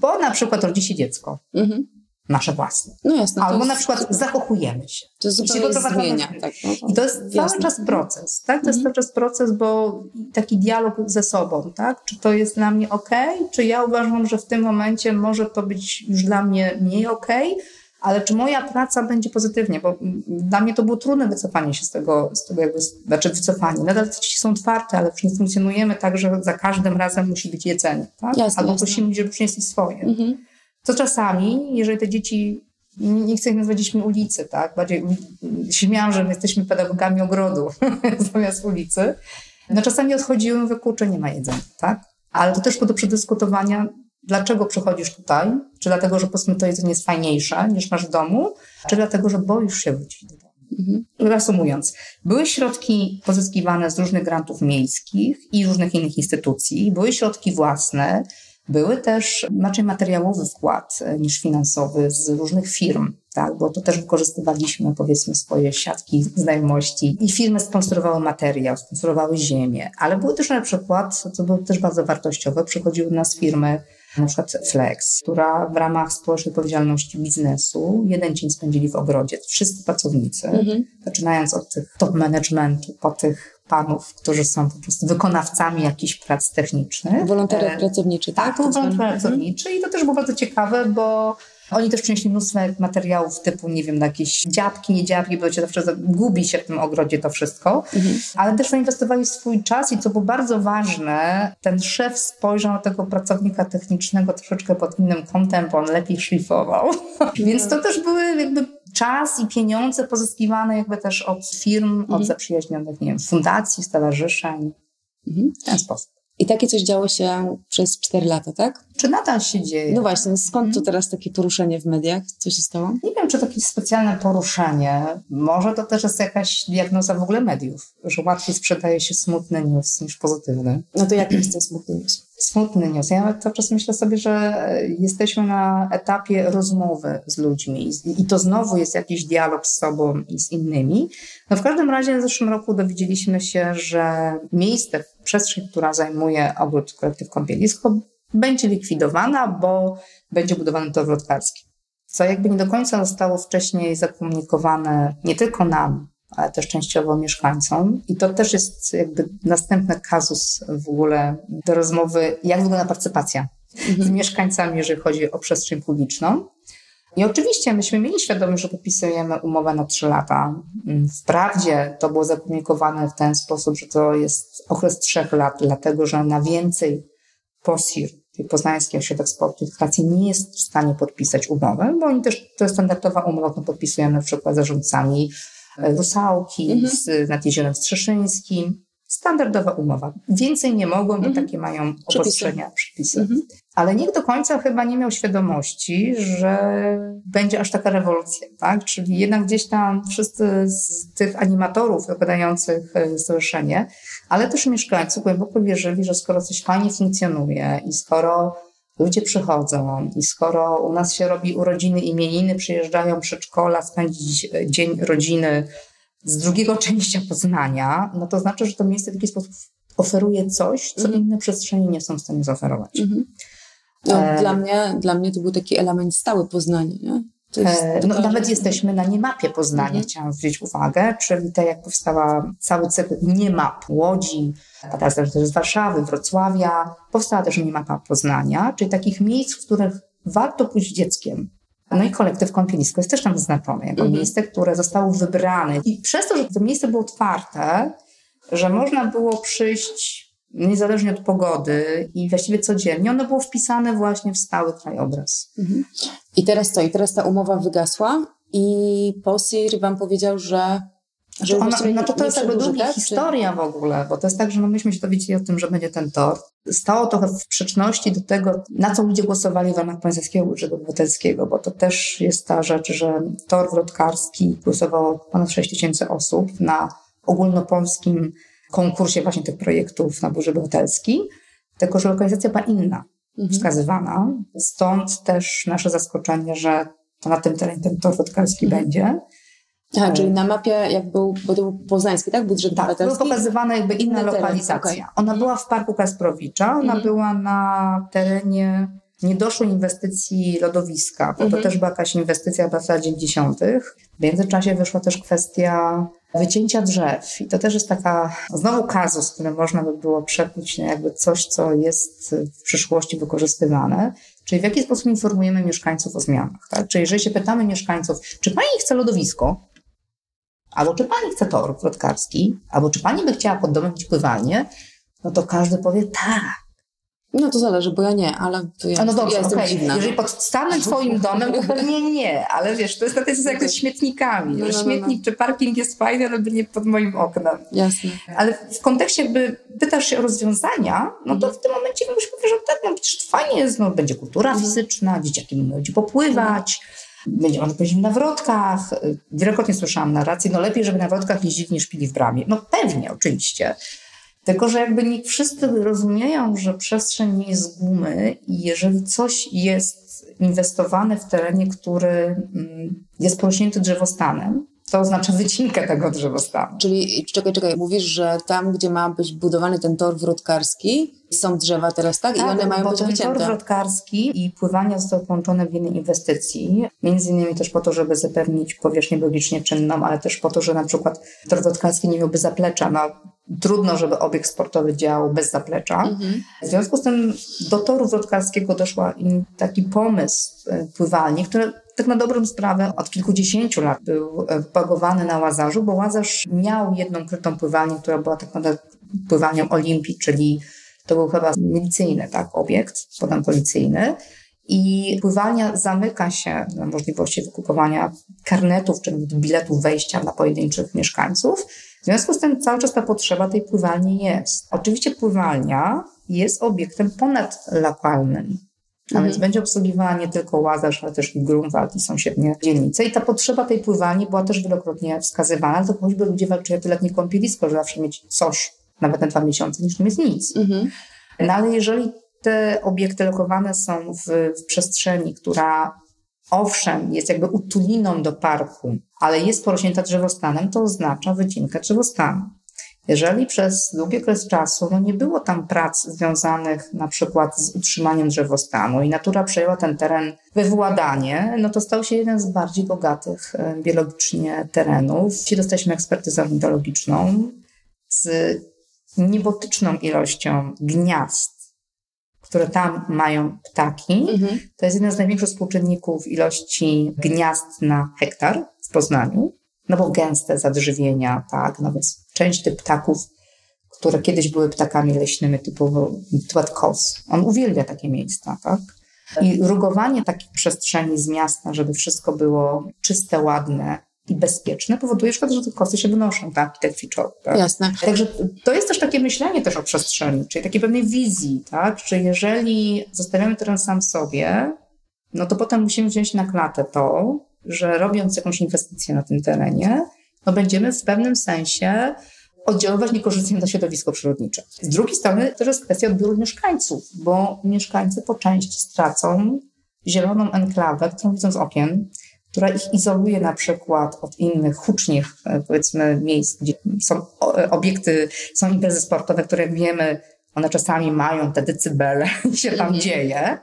bo na przykład rodzi się dziecko. Mhm nasze własne. No jasne. Albo jest, na przykład zakochujemy się. To zupełnie się zmienia. Tak, no to, I to jest jasne. cały czas proces, tak? To jest mhm. cały czas proces, bo taki dialog ze sobą, tak? Czy to jest dla mnie ok, czy ja uważam, że w tym momencie może to być już dla mnie mniej ok, ale czy moja praca będzie pozytywnie, bo dla mnie to było trudne wycofanie się z tego, z tego jakby, znaczy wycofanie. Nadal dzieci są otwarte, ale już nie funkcjonujemy tak, że za każdym razem musi być jedzenie, tak? Jasne, Albo jasne. prosimy, żeby przynieśli swoje. Mhm. To czasami, jeżeli te dzieci, nie chcę ich nazwać dziećmi ulicy, tak? Bardziej śmiałam, że my jesteśmy pedagogami ogrodu [laughs] zamiast ulicy. No czasami odchodziły mówię, kurczę, nie ma jedzenia, tak? Ale to też było do przedyskutowania, dlaczego przychodzisz tutaj? Czy dlatego, że po prostu to jedzenie jest fajniejsze niż masz w domu? Czy dlatego, że boisz się wrócić do domu? Mhm. Reasumując, były środki pozyskiwane z różnych grantów miejskich i różnych innych instytucji, były środki własne, były też raczej materiałowy wkład e, niż finansowy z różnych firm, tak, bo to też wykorzystywaliśmy powiedzmy swoje siatki znajomości i firmy sponsorowały materiał, sponsorowały ziemię, ale były też na przykład, co było też bardzo wartościowe, przychodziły do nas firmy na przykład Flex, która w ramach społecznej odpowiedzialności biznesu jeden dzień spędzili w ogrodzie, wszyscy pracownicy, mhm. zaczynając od tych top managementu, po tych panów, którzy są po prostu wykonawcami jakichś prac technicznych. Wolontariat e, pracowniczy, tak? Tak, wolontariat pracowniczy i to też było bardzo ciekawe, bo Oni też przynieśli mnóstwo materiałów typu, nie wiem, jakieś dziabki, nie dziabki, bo się zawsze gubi się w tym ogrodzie to wszystko. Mhm. Ale też zainwestowali swój czas i co było bardzo ważne, ten szef spojrzał na tego pracownika technicznego troszeczkę pod innym kątem, bo on lepiej szlifował. [laughs] Więc to też były jakby czas i pieniądze pozyskiwane jakby też od firm, mhm. od zaprzyjaźnionych, nie wiem, fundacji, stowarzyszeń. Mhm. W ten sposób. I takie coś działo się przez 4 lata, tak? Czy nadal się dzieje? No właśnie, skąd to mhm. teraz takie poruszenie w mediach? Co się stało? Nie wiem, czy to jakieś specjalne poruszenie. Może to też jest jakaś diagnoza w ogóle mediów, że łatwiej sprzedaje się smutny news niż pozytywny. No to jaki jest ten smutny news? Smutny news. Ja cały czas myślę sobie, że jesteśmy na etapie rozmowy z ludźmi i to znowu jest jakiś dialog z sobą i z innymi. No w każdym razie w zeszłym roku dowiedzieliśmy się, że miejsce, przestrzeń, która zajmuje ogród kolektyw kąpielisko, będzie likwidowana, bo będzie budowany tor wrotkarski. Co jakby nie do końca zostało wcześniej zakomunikowane nie tylko nam, ale też częściowo mieszkańcom. I to też jest jakby następny kazus w ogóle do rozmowy, jak wygląda partycypacja mhm. z mieszkańcami, jeżeli chodzi o przestrzeń publiczną. I oczywiście myśmy mieli świadomość, że podpisujemy umowę na trzy lata. Wprawdzie to było zakomunikowane w ten sposób, że to jest okres trzech lat, dlatego że na więcej POSIR, czyli Poznański Ośrodek Sportu i Edukacji, nie jest w stanie podpisać umowy, bo oni też, to jest standardowa umowa, którą podpisujemy na przykład zarządcami Rusałki, mhm. z, nad Jeziorem Strzeszyńskim. Standardowa umowa. Więcej nie mogą, bo mhm. takie mają obostrzenia, przepisy. Mhm. Ale nikt do końca chyba nie miał świadomości, że będzie aż taka rewolucja, tak? Czyli jednak gdzieś tam wszyscy z tych animatorów opowiadających e, stowarzyszenie, ale też mieszkańcy głęboko wierzyli, że skoro coś fajnie funkcjonuje i skoro ludzie przychodzą i skoro u nas się robi urodziny, imieniny, przyjeżdżają przedszkola spędzić e, dzień rodziny z drugiego [laughs] części Poznania, no to znaczy, że to miejsce w taki sposób oferuje coś, co mm. inne przestrzenie nie są w stanie zaoferować. Mm -hmm. no, e... dla, mnie, dla mnie to był taki element stały Poznania, nie? No, nawet jesteśmy na niemapie Poznania, mhm. chciałam zwrócić uwagę, czyli tak jak powstała cały cykl niemap Łodzi, a teraz też z Warszawy, Wrocławia, powstała też niemapa Poznania, czyli takich miejsc, w których warto pójść dzieckiem. No i kolektyw kąpielisko jest też tam zaznaczone jako mhm. miejsce, które zostało wybrane. I przez to, że to miejsce było otwarte, że można było przyjść niezależnie od pogody i właściwie codziennie, ono było wpisane właśnie w stały krajobraz. Mhm. I teraz co? I teraz ta umowa wygasła i Posir wam powiedział, że że ona, no to, to jest jakby długa tak? historia w ogóle, bo to jest tak, że no myśmy się dowiedzieli o tym, że będzie ten tor. Stało trochę w sprzeczności do tego, na co ludzie głosowali w ramach Państwowskiego Budżetu Obywatelskiego, bo to też jest ta rzecz, że tor wrotkarski głosowało ponad 6 tysięcy osób na ogólnopolskim konkursie właśnie tych projektów na budżet obywatelski, tylko że lokalizacja była inna mhm. wskazywana. Stąd też nasze zaskoczenie, że to na tym terenie ten tor wodkarski mhm. będzie. Aha, czyli na mapie jak był, bo to był poznański, tak? Budżet tak, był pokazywana jakby inna lokalizacja. Okay. Ona mhm. była w Parku Kasprowicza, ona mhm. była na terenie nie doszło inwestycji lodowiska, bo to mhm. też była jakaś inwestycja w latach 90. W międzyczasie wyszła też kwestia wycięcia drzew. I to też jest taka, znowu kazus, który można by było przekuć na jakby coś, co jest w przyszłości wykorzystywane. Czyli w jaki sposób informujemy mieszkańców o zmianach. Tak? Czyli jeżeli się pytamy mieszkańców, czy pani chce lodowisko, albo czy pani chce tor wrotkarski, albo czy pani by chciała pod domem mieć pływalnię, no to każdy powie tak. No to zależy, bo ja nie, ale to ja, no dobrze, ja jestem okay. dziwna. Jeżeli pod samym twoim domem, to pewnie nie, ale wiesz, to jest na tej zasadzie jak z śmietnikami. No, no, no, Śmietnik czy parking jest fajny, ale nie pod moim oknem. Jasne. Ale w kontekście jakby pytasz się o rozwiązania, no to w tym momencie ktoś powie, że tak, no przecież fajnie jest, no będzie kultura mhm. fizyczna, dzieciaki będą chodzi popływać, będzie można powiedzieć na wrotkach. Wielokrotnie słyszałam narrację, no lepiej, żeby na wrotkach jeździli niż pili w bramie. No pewnie, oczywiście. Tylko, że jakby nie wszyscy rozumieją, że przestrzeń nie jest z gumy i jeżeli coś jest inwestowane w terenie, który mm, jest porośnięty drzewostanem, to oznacza wycinkę tego drzewostanu. Czyli czekaj, czekaj, mówisz, że tam, gdzie ma być budowany ten tor wrotkarski, są drzewa teraz, tak? tak I one mają być ten wycięte. tor wrotkarski i pływania zostały połączone w jednej inwestycji. Między innymi też po to, żeby zapewnić powierzchnię biologicznie czynną, ale też po to, że na przykład tor wrotkarski nie miałby zaplecza. No, trudno, żeby obiekt sportowy działał bez zaplecza. Mhm. W związku z tym do toru wrotkarskiego doszła taki pomysł e, pływalni, który tak na dobrą sprawę od kilkudziesięciu lat był e, pagowany na Łazarzu, bo Łazarz miał jedną krytą pływalnię, która była tak naprawdę pływalnią Olimpii, czyli to był chyba milicyjny tak, obiekt, podam policyjny. I pływalnia zamyka się na możliwości wykupowania karnetów czy biletów wejścia dla pojedynczych mieszkańców. W związku z tym cały czas ta potrzeba tej pływalni jest. Oczywiście pływalnia jest obiektem ponadlokalnym. A więc mhm. będzie obsługiwała nie tylko Łazarz, ale też i Grunwald i sąsiednie dzielnice. I ta potrzeba tej pływalni była też wielokrotnie wskazywana, to choćby ludzie walczyli o tyletnie kąpielisko, że zawsze mieć coś, nawet na dwa miesiące, niż nie jest nic. Mhm. No ale jeżeli te obiekty lokowane są w, w przestrzeni, która owszem, jest jakby utuliną do parku, ale jest porośnięta drzewostanem, to oznacza wycinkę drzewostanu. Jeżeli przez długi okres czasu no nie było tam prac związanych na przykład z utrzymaniem drzewostanu i natura przejęła ten teren we władanie, no to stał się jeden z bardziej bogatych e, biologicznie terenów. Dzisiaj dostaliśmy ekspertyzę ornitologiczną z niebotyczną ilością gniazd które tam mają ptaki. Mhm. To jest jeden z największych współczynników ilości gniazd na hektar Poznaniu, no bo gęste zadrzewienia, tak, nawet część tych ptaków, które kiedyś były ptakami leśnymi typu kos, on uwielbia takie miejsca, tak. I rugowanie takich przestrzeni z miasta, żeby wszystko było czyste, ładne, i bezpieczne, powoduje że te kosy się wynoszą, tak, i te ćwiczą. Tak? Jasne. Także to jest też takie myślenie też o przestrzeni, czyli takiej pewnej wizji, tak, że jeżeli zostawiamy teren sam sobie, no to potem musimy wziąć na klatę to, że robiąc jakąś inwestycję na tym terenie, no będziemy w pewnym sensie oddziaływać niekorzystnie na środowisko przyrodnicze. Z drugiej strony też jest kwestia odbioru mieszkańców, bo mieszkańcy po części stracą zieloną enklawę, którą widzą z okien, która ich izoluje na przykład od innych hucznych, e, powiedzmy, miejsc, gdzie są e, obiekty, są imprezy sportowe, które jak wiemy, one czasami mają te decybele [laughs] się tam mhm. dzieje.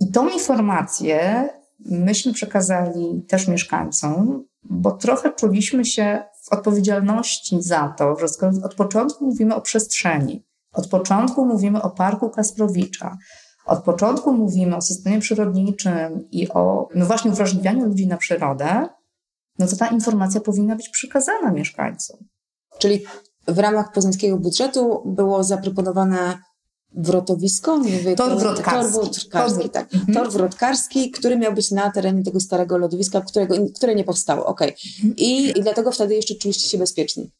I tą informację myśmy przekazali też mieszkańcom, bo trochę czuliśmy się w odpowiedzialności za to, że skoro od początku mówimy o przestrzeni, od początku mówimy o Parku Kasprowicza, od początku mówimy o systemie przyrodniczym i o no właśnie uwrażliwianiu ludzi na przyrodę, no to ta informacja powinna być przekazana mieszkańcom. Czyli w ramach poznańskiego budżetu było zaproponowane wrotowisko? Mówię, tor wrotkarski. Tor wrotkarski, tak. Mhm. Tor wrotkarski, który miał być na terenie tego starego lodowiska, którego, które nie powstało. Okej. Okay. Mhm. I, I dlatego wtedy jeszcze czuliście się bezpieczni.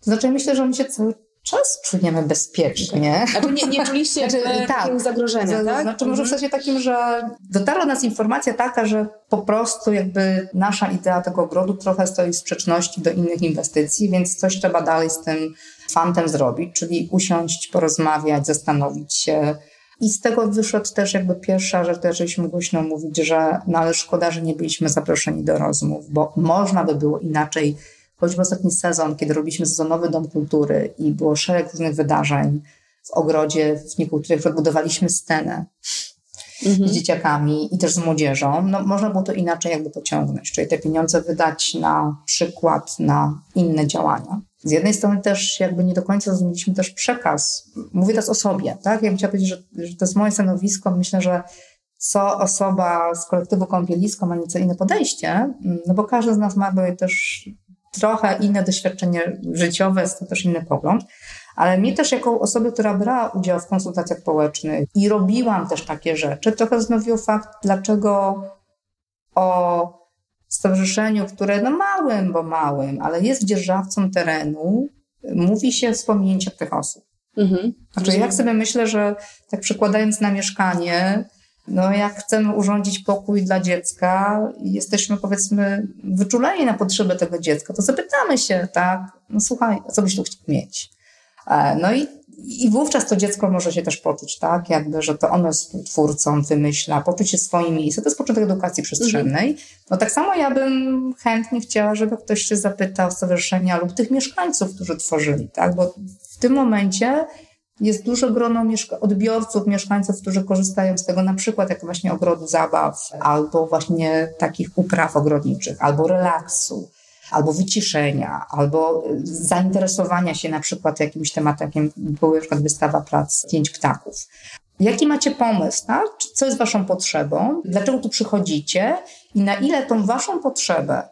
To znaczy myślę, że my się cały czas czujemy bezpiecznie. Znaczy nie, nie czuliście [laughs] znaczy, tak, zagrożenia, tak? Znaczy może w mhm. sensie takim, że dotarła nas informacja taka, że po prostu jakby nasza idea tego ogrodu trochę stoi w sprzeczności do innych inwestycji, więc coś trzeba dalej z tym fantem zrobić, czyli usiąść, porozmawiać, zastanowić się. I z tego wyszedł też jakby pierwsza rzecz, też żeśmy głośno mówić, że no ale szkoda, że nie byliśmy zaproszeni do rozmów, bo można by było inaczej choćby ostatni sezon, kiedy robiliśmy sezonowy Dom Kultury i było szereg różnych wydarzeń w ogrodzie w niektórych odbudowaliśmy scenę mhm. z dzieciakami i też z młodzieżą, no można było to inaczej jakby pociągnąć, czyli te pieniądze wydać na przykład na inne działania. Z jednej strony też jakby nie do końca rozumieliśmy też przekaz. Mówię teraz o sobie, tak? Ja bym chciała powiedzieć, że, że to jest moje stanowisko. Myślę, że co osoba z kolektywu kąpielisko ma nieco inne podejście, no bo każdy z nas ma też trochę inne doświadczenie życiowe, jest to też inny pogląd. Ale mnie też jako osoby, która brała udział w konsultacjach społecznych i robiłam też takie rzeczy, trochę zastanowił fakt, dlaczego o stowarzyszeniu, które no małym, bo małym, ale jest dzierżawcą terenu, mówi się z pominięciem tych osób. Mhm. Znaczy, jak sobie myślę, że tak przekładając na mieszkanie, no, jak chcemy urządzić pokój dla dziecka i jesteśmy, powiedzmy, wyczuleni na potrzeby tego dziecka, to zapytamy się, tak, no słuchaj, co byś tu chciał mieć? E, no i, i wówczas to dziecko może się też poczuć, tak, jakby, że to ono jest twórcą, wymyśla, poczuć się swoim miejscem. To jest początek edukacji przestrzennej. Mhm. No tak samo ja bym chętnie chciała, żeby ktoś się zapytał stowarzyszenia lub tych mieszkańców, którzy tworzyli, tak, bo w tym momencie jest duże grono mieszka odbiorców, mieszkańców, którzy korzystają z tego na przykład jako właśnie ogrodu zabaw, albo właśnie takich upraw ogrodniczych, albo relaksu. Albo wyciszenia, albo zainteresowania się na przykład jakimś tematem, jakim była na przykład wystawa prac zdjęć ptaków. Jaki macie pomysł, tak? co jest waszą potrzebą, dlaczego tu przychodzicie i na ile tą waszą potrzebę,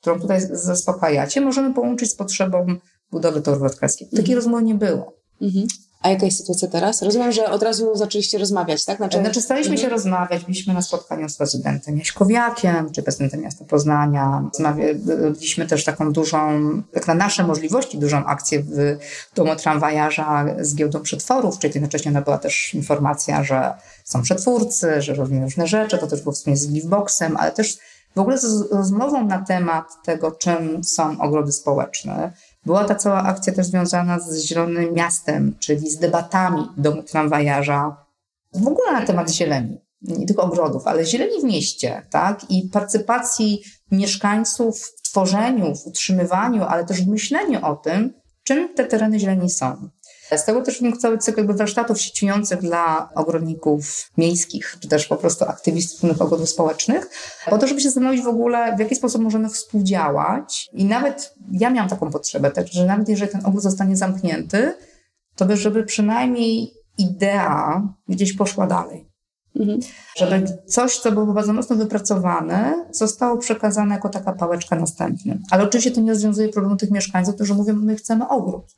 którą tutaj zaspokajacie, możemy połączyć z potrzebą budowy wodkarskiego. Takiej mhm. rozmowy nie było. Mhm. A jaka jest sytuacja teraz? Rozumiem, że od razu zaczęliście rozmawiać, tak? Znaczy, znaczy staliśmy mhm. się rozmawiać, byliśmy na spotkaniu z prezydentem Jaśkowiakiem, czy prezydentem miasta Poznania. Byliśmy też taką dużą, jak na nasze możliwości, dużą akcję w domu tramwajarza z giełdą przetworów, czyli jednocześnie ona była też informacja, że są przetwórcy, że robią różne rzeczy, to też było w sumie z Giftboxem, ale też w ogóle z rozmową na temat tego, czym są ogrody społeczne. Była ta cała akcja też związana z Zielonym Miastem, czyli z debatami domu tramwajarza, w ogóle na temat zieleni. Nie tylko ogrodów, ale zieleni w mieście, tak? I partycypacji mieszkańców w tworzeniu, w utrzymywaniu, ale też w myśleniu o tym, czym te tereny zieleni są. Z tego też wynikł cały cykl jakby warsztatów sieciujących dla ogrodników miejskich, czy też po prostu aktywistów ogrodów społecznych, po to, żeby się zastanowić w ogóle, w jaki sposób możemy współdziałać. I nawet ja miałam taką potrzebę, tak, że nawet jeżeli ten ogród zostanie zamknięty, to by, żeby przynajmniej idea gdzieś poszła dalej. Mhm. Żeby coś, co było bardzo mocno wypracowane, zostało przekazane jako taka pałeczka następnym. Ale oczywiście to nie rozwiązuje problemu tych mieszkańców, którzy mówią, my chcemy ogród.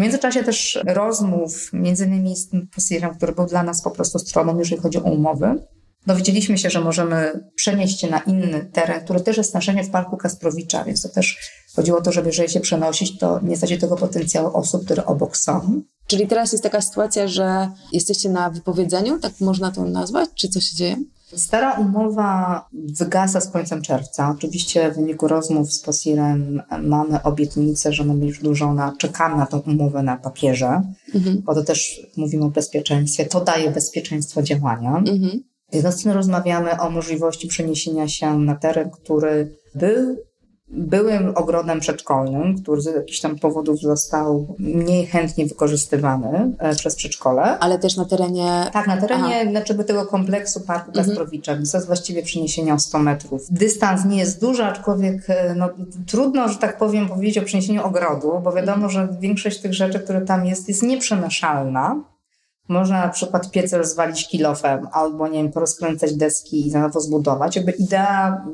W międzyczasie też rozmów, między innymi z tym pasjerem, który był dla nas po prostu stroną, jeżeli chodzi o umowy, dowiedzieliśmy się, że możemy przenieść się na inny teren, który też jest znaczenie w Parku Kasprowicza, więc to też chodziło o to, żeby jeżeli się przenosić, to nie stracić tego potencjału osób, które obok są. Czyli teraz jest taka sytuacja, że jesteście na wypowiedzeniu, tak można to nazwać? Czy co się dzieje? Stara umowa wygasa z końcem czerwca. Oczywiście w wyniku rozmów z Posirem mamy obietnicę, że ona będzie wydłużona. Czekamy na tą umowę na papierze, mhm. bo to też mówimy o bezpieczeństwie. To daje bezpieczeństwo działania. Mhm. Jednocześnie rozmawiamy o możliwości przeniesienia się na teren, który był byłym ogrodem przedszkolnym, który z jakichś tam powodów został mniej chętnie wykorzystywany e, przez przedszkole. Ale też na terenie... Tak, na terenie znaczy tego kompleksu Parku mhm. Kasprowicza, więc to jest właściwie przeniesienie o 100 metrów. Dystans nie jest duży, aczkolwiek e, no, trudno, że tak powiem, powiedzieć o przeniesieniu ogrodu, bo wiadomo, że większość tych rzeczy, które tam jest, jest nieprzenoszalna. Można na przykład piece rozwalić kilofem albo, nie wiem, porozkręcać deski i na nowo zbudować. Jakby idea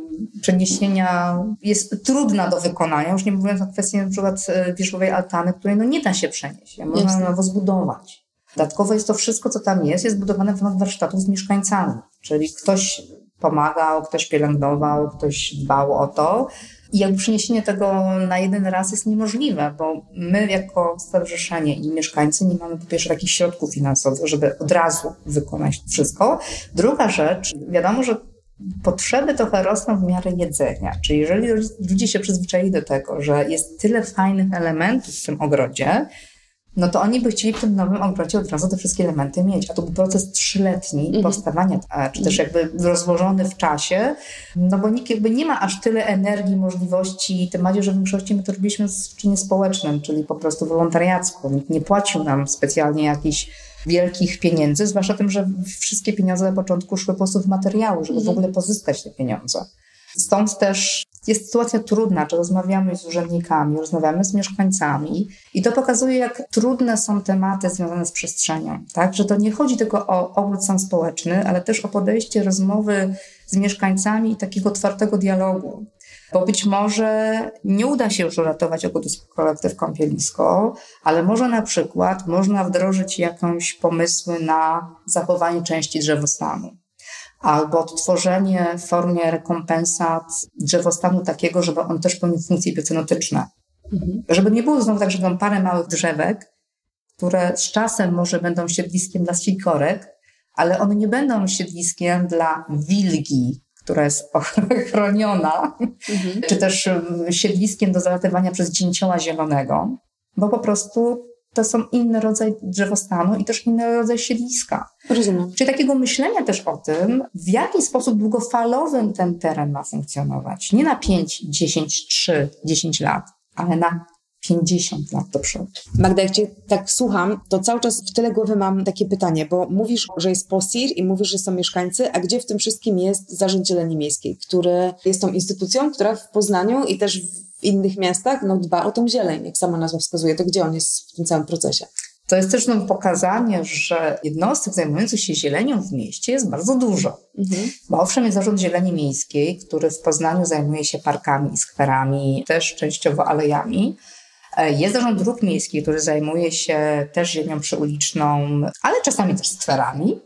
przeniesienia jest trudna do wykonania, już nie mówiąc o kwestii na przykład e, wierzchowej altany, której no nie da się przenieść. Można na nowo zbudować. Dodatkowo jest to wszystko, co tam jest, jest budowane w ramach warsztatów z mieszkańcami. Czyli ktoś pomagał, ktoś pielęgnował, ktoś dbał o to, i jakby przeniesienie tego na jeden raz jest niemożliwe, bo my jako stowarzyszenie i mieszkańcy nie mamy po pierwsze takich środków finansowych, żeby od razu wykonać wszystko. Druga rzecz, wiadomo, że potrzeby trochę rosną w miarę jedzenia. Czyli jeżeli ludzie się przyzwyczaili do tego, że jest tyle fajnych elementów w tym ogrodzie, no to oni by chcieli w tym nowym ogrodzie od razu te wszystkie elementy mieć. A to był proces trzyletni -hmm. powstawania, czy też jakby rozłożony w czasie, no bo nikt jakby nie ma aż tyle energii, możliwości, tym bardziej, że w większości my to robiliśmy w czynie społecznym, czyli po prostu wolontariacko. Nikt nie płacił nam specjalnie jakichś wielkich pieniędzy, zwłaszcza tym, że wszystkie pieniądze na początku szły po prostu w materiały, żeby w mhm. ogóle pozyskać te pieniądze. Stąd też jest sytuacja trudna, czy rozmawiamy z urzędnikami, rozmawiamy z mieszkańcami i to pokazuje, jak trudne są tematy związane z przestrzenią. Tak? Że to nie chodzi tylko o ogród sam społeczny, ale też o podejście rozmowy z mieszkańcami i takiego otwartego dialogu. Bo być może nie uda się już uratować ogrodu w kąpielisko, ale może na przykład można wdrożyć jakąś pomysły na zachowanie części drzewostanu albo odtworzenie w formie rekompensat drzewostanu takiego, żeby on też pełnił funkcje biocenotyczne. Mhm. Żeby nie było znowu tak, że mam parę małych drzewek, które z czasem może będą siedliskiem dla sikorek, ale one nie będą siedliskiem dla wilgi, która jest [laughs] ochroniona, mhm. czy też um, siedliskiem do zalatywania przez dzięcioła zielonego, bo po prostu to są inny rodzaj drzewostanu i też inny rodzaj siedliska. Rozumiem. Czyli takiego myślenia też o tym, w jaki sposób długofalowym ten teren ma funkcjonować. Nie na 5, 10, 3, 10 lat, ale na 50 lat do przodu. Magda, jak Cię tak słucham, to cały czas w tyle głowy mam takie pytanie, bo mówisz, że jest POSIR i mówisz, że są mieszkańcy, a gdzie w tym wszystkim jest Zarząd Zieleni Miejskiej, który jest tą instytucją, która w Poznaniu i też w innych miastach no, dba o tą zieleń, jak sama nazwa wskazuje. To gdzie on jest w tym całym procesie? To jest też no, pokazanie, że jednostek zajmujących się zielenią w mieście jest bardzo dużo. Mhm. Bo owszem jest zarząd zieleni miejskiej, który w Poznaniu zajmuje się parkami i skwerami, też częściowo alejami. E, jest zarząd dróg miejskich, który zajmuje się też zielenią przyuliczną, ale czasami też skwerami.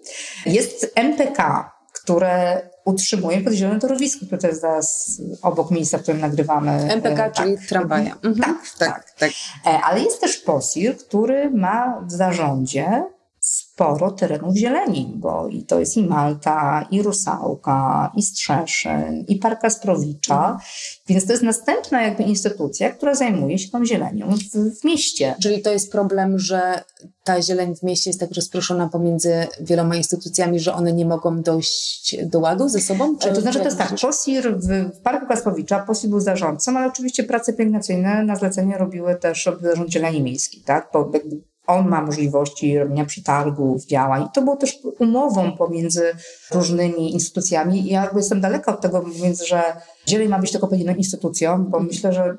Jest MPK, które utrzymuje podzielone torowisko, które jest zaraz obok miejsca, w którym nagrywamy. MPK, e, tak. czyli tramwaja. Mhm. Tak, tak, tak, tak. E, ale jest też POSIR, który ma w zarządzie sporo terenów zieleni, bo i to jest i Malta, i Rusałka, i Strzeszyn, i Park Kasprowicza, mhm. więc to jest następna jakby instytucja, która zajmuje się tą zielenią w, w, mieście. Czyli to jest problem, że ta zieleń w mieście jest tak rozproszona pomiędzy wieloma instytucjami, że one nie mogą dojść do ładu ze sobą? Czy to znaczy to jest tak, POSIR w, w Parku Kasprowicza, POSIR był zarządcą, ale oczywiście prace pielęgnacyjne na zlecenie robiły też Zarząd Zieleni Miejskiej, tak? Bo jakby on ma możliwości robienia przetargów, działań. I to było też umową pomiędzy różnymi instytucjami. Ja jakby jestem daleka od tego, mówiąc, że zieleń ma być tylko pewną instytucją, bo myślę, że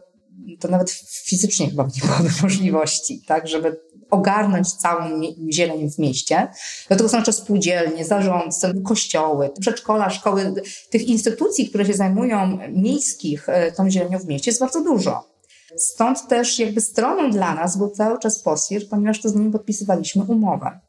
to nawet fizycznie chyba nie byłoby [laughs] możliwości, tak, żeby ogarnąć całą zieleń w mieście. Dlatego są jeszcze spółdzielnie, zarządcy, kościoły, przedszkola, szkoły. Tych instytucji, które się zajmują miejskich e, tą zielenią w mieście jest bardzo dużo. Stąd też jakby stroną dla nas był cały czas POSIR, ponieważ to z nimi podpisywaliśmy umowę.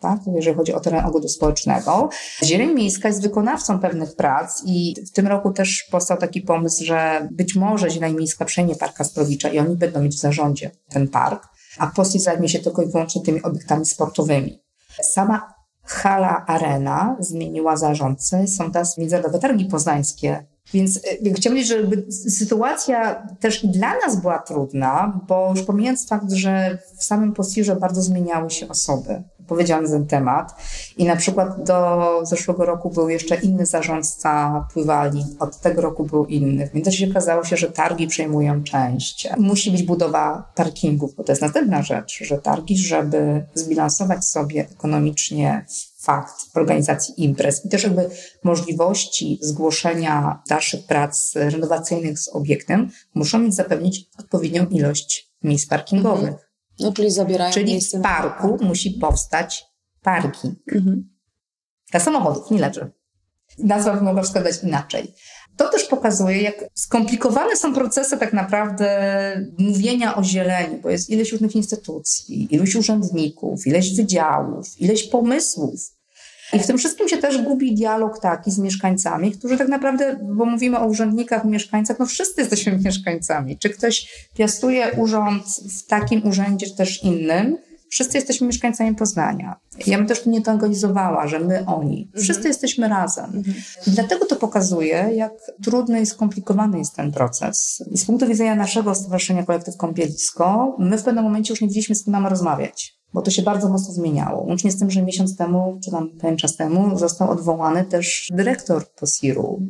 Tak, jeżeli chodzi o teren ogrodu społecznego. Zieleń Miejska jest wykonawcą pewnych prac i w tym roku też powstał taki pomysł, że być może Zieleń Miejska przejmie Park Kasprowicza i oni będą mieć w zarządzie ten park, a POSIR zajmie się tylko i wyłącznie tymi obiektami sportowymi. Sama hala Arena zmieniła zarządcę, są teraz międzynarodowe targi poznańskie więc e, chciałam powiedzieć, że sytuacja też i dla nas była trudna, bo już pomijając fakt, że w samym postirze bardzo zmieniały się osoby odpowiedzialne za ten temat i na przykład do zeszłego roku był jeszcze inny zarządca pływali, od tego roku był inny. Więc też się okazało się, że targi przejmują część. Musi być budowa parkingów, bo to jest następna rzecz, że targi, żeby zbilansować sobie ekonomicznie fakt organizacji imprez i też jakby możliwości zgłoszenia dalszych prac renowacyjnych z obiektem muszą mieć zapewnić odpowiednią ilość miejsc parkingowych. Mhm. No, czyli zabierają Czyli w parku musi powstać parking. Mhm. Dla samochodów, nie leży. Nazwa by mogła wskazać inaczej. To też pokazuje, jak skomplikowane są procesy tak naprawdę mówienia o zieleni, bo jest ileś różnych instytucji, iluś urzędników, ileś wydziałów, ileś pomysłów. I w tym wszystkim się też gubi dialog taki z mieszkańcami, którzy tak naprawdę, bo mówimy o urzędnikach, mieszkańcach, no wszyscy jesteśmy [laughs] mieszkańcami. Czy ktoś piastuje urząd w takim urzędzie, czy też innym, wszyscy jesteśmy mieszkańcami Poznania. Ja bym też tu nie to organizowała, że my, oni. Wszyscy mhm. jesteśmy razem. Mhm. Dlatego to pokazuje, jak trudny i skomplikowany jest ten proces. I z punktu widzenia naszego Stowarzyszenia Kolektyw Kąpielisko, my w pewnym momencie już nie wiedzieliśmy, z kim mamy rozmawiać bo to się bardzo mocno zmieniało. Łącznie z tym, że miesiąc temu, czy tam pewien czas temu, został odwołany też dyrektor POSIR-u,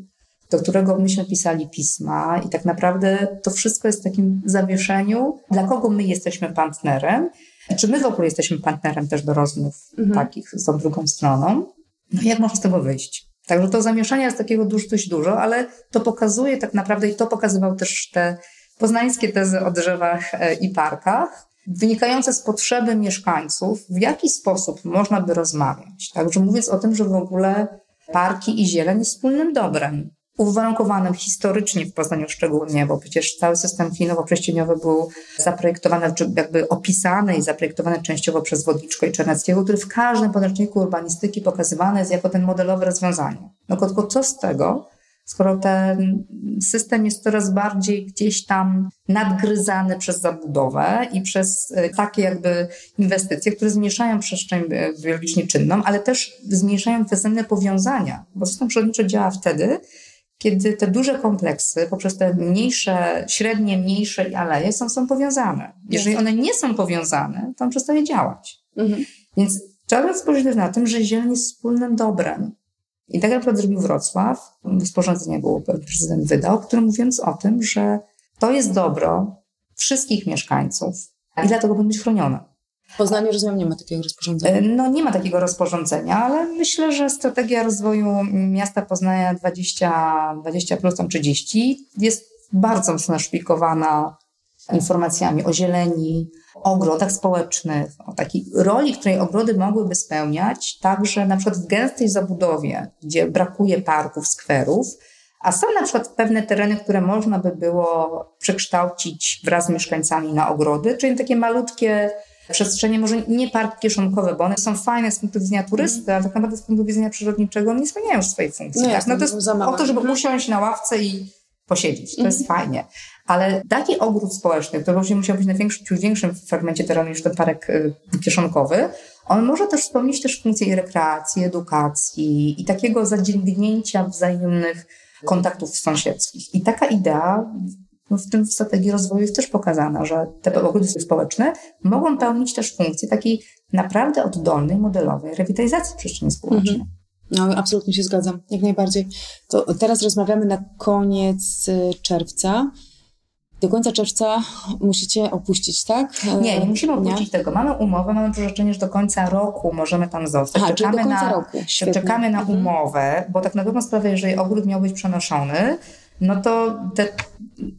do którego myśmy pisali pisma i tak naprawdę to wszystko jest w takim zawieszeniu, dla kogo my jesteśmy partnerem, czy my w ogóle jesteśmy partnerem też do rozmów mhm. takich z tą drugą stroną, no i jak można z tego wyjść. Także to zamieszania jest takiego dużo, dość dużo, ale to pokazuje tak naprawdę i to pokazywał też te poznańskie tezy o drzewach e, i parkach, wynikające z potrzeby mieszkańców, w jaki sposób można by rozmawiać. Także mówiąc o tym, że w ogóle parki i zieleń jest wspólnym dobrem, uwarunkowanym historycznie w Poznaniu szczególnie, bo przecież cały system chwinowo-prześcieniowy był zaprojektowany, czy jakby opisany i zaprojektowany częściowo przez Wodniczko i Czerneckiego, który w każdym podręczniku urbanistyki pokazywany jest jako ten modelowe rozwiązanie. No tylko co z tego, skoro ten system jest coraz bardziej gdzieś tam nadgryzany przez zabudowę i przez e, takie jakby inwestycje, które zmniejszają przestrzeń biologicznie czynną, ale też zmniejszają wzajemne powiązania, bo system przyrodniczy działa wtedy, kiedy te duże kompleksy poprzez te mniejsze, średnie, mniejsze i aleje są, są powiązane. Jeżeli one nie są powiązane, to on przestaje działać. Mhm. Więc trzeba spojrzeć na tym, że zieleń jest wspólnym dobrem. I tak naprawdę zrobił Wrocław, rozporządzenie było prezydent wydał, który mówiąc o tym, że to jest dobro wszystkich mieszkańców i dlatego powinno być chronione. W Poznaniu, rozumiem, nie ma takiego rozporządzenia? E, no nie ma takiego rozporządzenia, ale myślę, że strategia rozwoju miasta Poznania 20, 20 plus tam 30 jest bardzo mocno naszpikowana informacjami o zieleni, o ogrodach społecznych, o takiej roli, której ogrody mogłyby spełniać, także na przykład w gęstej zabudowie, gdzie brakuje parków, skwerów, a są na przykład pewne tereny, które można by było przekształcić wraz z mieszkańcami na ogrody, czyli takie malutkie przestrzenie, może nie park kieszonkowe, bo one są fajne z punktu widzenia turysty, ale tak naprawdę z punktu widzenia przyrodniczego nie spełniają już swojej funkcji. No, tak? no to jest o to, żeby Mhm. usiąść na ławce i posiedzieć. To jest fajnie. Ale taki ogród społeczny, który właśnie musiał być na większym, większym fragmencie terenu niż ten parek y, kieszonkowy, on może też spełnić też funkcję i rekreacji, edukacji i takiego zadzielnięcia wzajemnych kontaktów sąsiedzkich. I taka idea no, w tym w strategii rozwoju jest też pokazana, że te ogrody społeczne mogą pełnić też funkcję takiej naprawdę oddolnej, modelowej rewitalizacji przestrzeni społecznej. No, absolutnie się zgadzam, jak najbardziej. To teraz rozmawiamy na koniec y, czerwca. Do końca czerwca musicie opuścić, tak? E, Nie, nie musimy opuścić tego. Mamy umowę, mamy przyrzeczenie, że do końca roku możemy tam zostać. Aha, czyli do końca na, roku. Świetnie. czekamy na Mhm. umowę, bo tak na dobrą sprawę, jeżeli ogród miał być przenoszony, no to te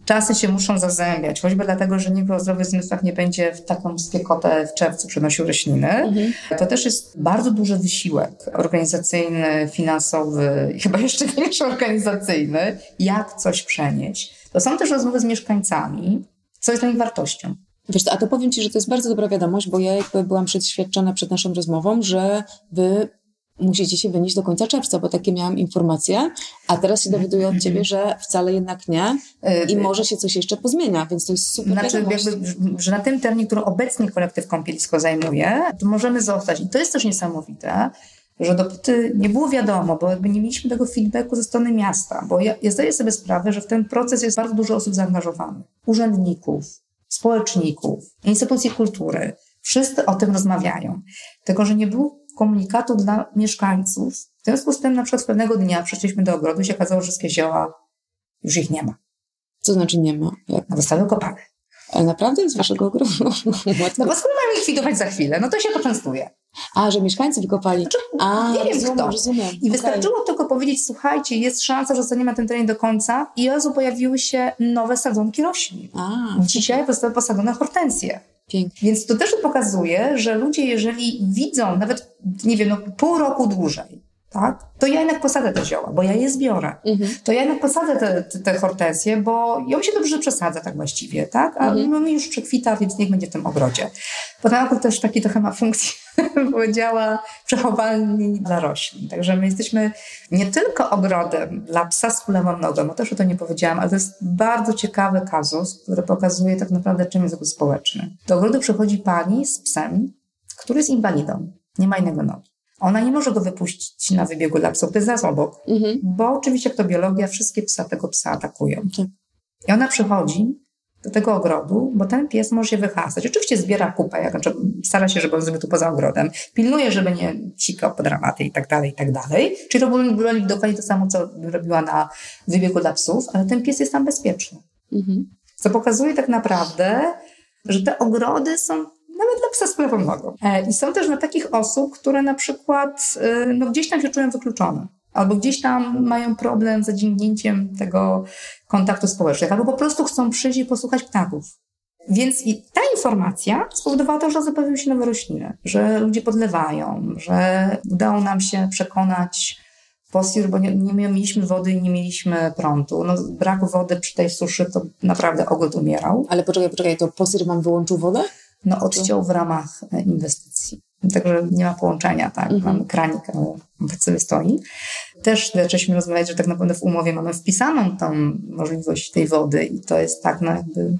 czasy się muszą zazębiać, choćby dlatego, że nikt o zdrowych zmysłach nie będzie w taką spiekotę w czerwcu przenosił rośliny. Mhm. To też jest bardzo duży wysiłek organizacyjny, finansowy chyba jeszcze większy organizacyjny, jak coś przenieść. To są też rozmowy z mieszkańcami, co jest dla nich wartością. Wiesz, a to powiem Ci, że to jest bardzo dobra wiadomość, bo ja jakby byłam przeświadczona przed naszą rozmową, że Wy musicie się wynieść do końca czerwca, bo takie miałam informacje, a teraz się dowiaduję od Ciebie, że wcale jednak nie i może się coś jeszcze pozmienia, więc to jest super Znaczy, jakby, że na tym terenie, który obecnie kolektyw Kąpielisko zajmuje, to możemy zostać. I to jest też niesamowite, że dopóty nie było wiadomo, bo jakby nie mieliśmy tego feedbacku ze strony miasta, bo ja, ja zdaję sobie sprawę, że w ten proces jest bardzo dużo osób zaangażowanych. Urzędników, społeczników, instytucji kultury. Wszyscy o tym rozmawiają. Tylko, że nie było komunikatu dla mieszkańców. W związku z tym na przykład pewnego dnia przyszliśmy do ogrodu i się okazało, że wszystkie zioła już ich nie ma. Co znaczy nie ma? Jak? No, zostały kopane. Ale naprawdę z Waszego ogrodu? [laughs] No bo skoro mamy likwidować za chwilę, no to się poczęstuje. A, że mieszkańcy wykopali. A, nie wiem rozumiem, kto. rozumiem. I Okej. wystarczyło tylko powiedzieć, słuchajcie, jest szansa, że zostaniemy na tym terenie do końca i od razu pojawiły się nowe sadzonki roślin. A, Dzisiaj zostały posadzone hortensje. Pięknie. Więc to też pokazuje, że ludzie, jeżeli widzą nawet, nie wiem, no, pół roku dłużej, tak, to ja jednak posadzę te zioła, bo ja je zbiorę. Mhm. To ja jednak posadzę te, te, te hortensje, bo ją się dobrze przesadza tak właściwie, tak? A Mhm. no, mi już przekwita, więc niech będzie w tym ogrodzie. Potem ogród też taki trochę ma funkcję, [laughs] powiedziała, przechowalni dla roślin. Także my jesteśmy nie tylko ogrodem dla psa z kulawą nogą, bo też o to nie powiedziałam, ale to jest bardzo ciekawy kazus, który pokazuje tak naprawdę, czym jest ogród społeczny. Do ogrodu przychodzi pani z psem, który jest inwalidą, nie ma innego nogi. Ona nie może go wypuścić na wybiegu dla psów, to jest zaraz obok. Mhm. Bo oczywiście, jak to biologia, wszystkie psy tego psa atakują. Tak. I ona przychodzi do tego ogrodu, bo ten pies może się wyhasać. Oczywiście zbiera kupę, jak, znaczy stara się, żeby on zrobił tu poza ogrodem. Pilnuje, żeby nie sikał pod ramaty i tak dalej, i tak dalej. Czyli robi dokładnie to samo, co robiła na wybiegu dla psów, ale ten pies jest tam bezpieczny. Mhm. Co pokazuje tak naprawdę, że te ogrody są nawet dla psa. E, I są też dla takich osób, które na przykład y, no, gdzieś tam się czują wykluczone. Albo gdzieś tam mają problem z zadzingnięciem tego kontaktu społecznego, albo po prostu chcą przyjść i posłuchać ptaków. Więc i ta informacja spowodowała to, że zapowiedziały się nowe rośliny, że ludzie podlewają, że udało nam się przekonać Posir, bo nie, nie mieliśmy wody i nie mieliśmy prądu. No, brak wody przy tej suszy to naprawdę ogród umierał. Ale poczekaj, poczekaj, to Posyr wam wyłączył wodę? No, odciął w ramach e, inwestycji. Także nie ma połączenia, tak? Mhm. Mamy kranik, ale tak sobie stoi. Też zaczęliśmy rozmawiać, że tak naprawdę w umowie mamy wpisaną tą możliwość tej wody i to jest tak, no jakby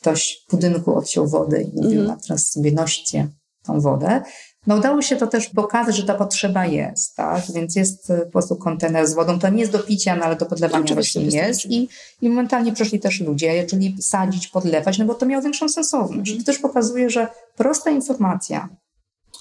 ktoś w budynku odciął wodę i mówił, Mhm. a teraz sobie noście tą wodę. No udało się to też pokazać, że ta potrzeba jest, tak? Więc jest e, po prostu kontener z wodą. To nie jest do picia, no, ale do podlewania Oczywiście, roślin jest. I, I momentalnie przyszli też ludzie, czyli sadzić, podlewać, no bo to miało większą sensowność. Mhm. To też pokazuje, że prosta informacja.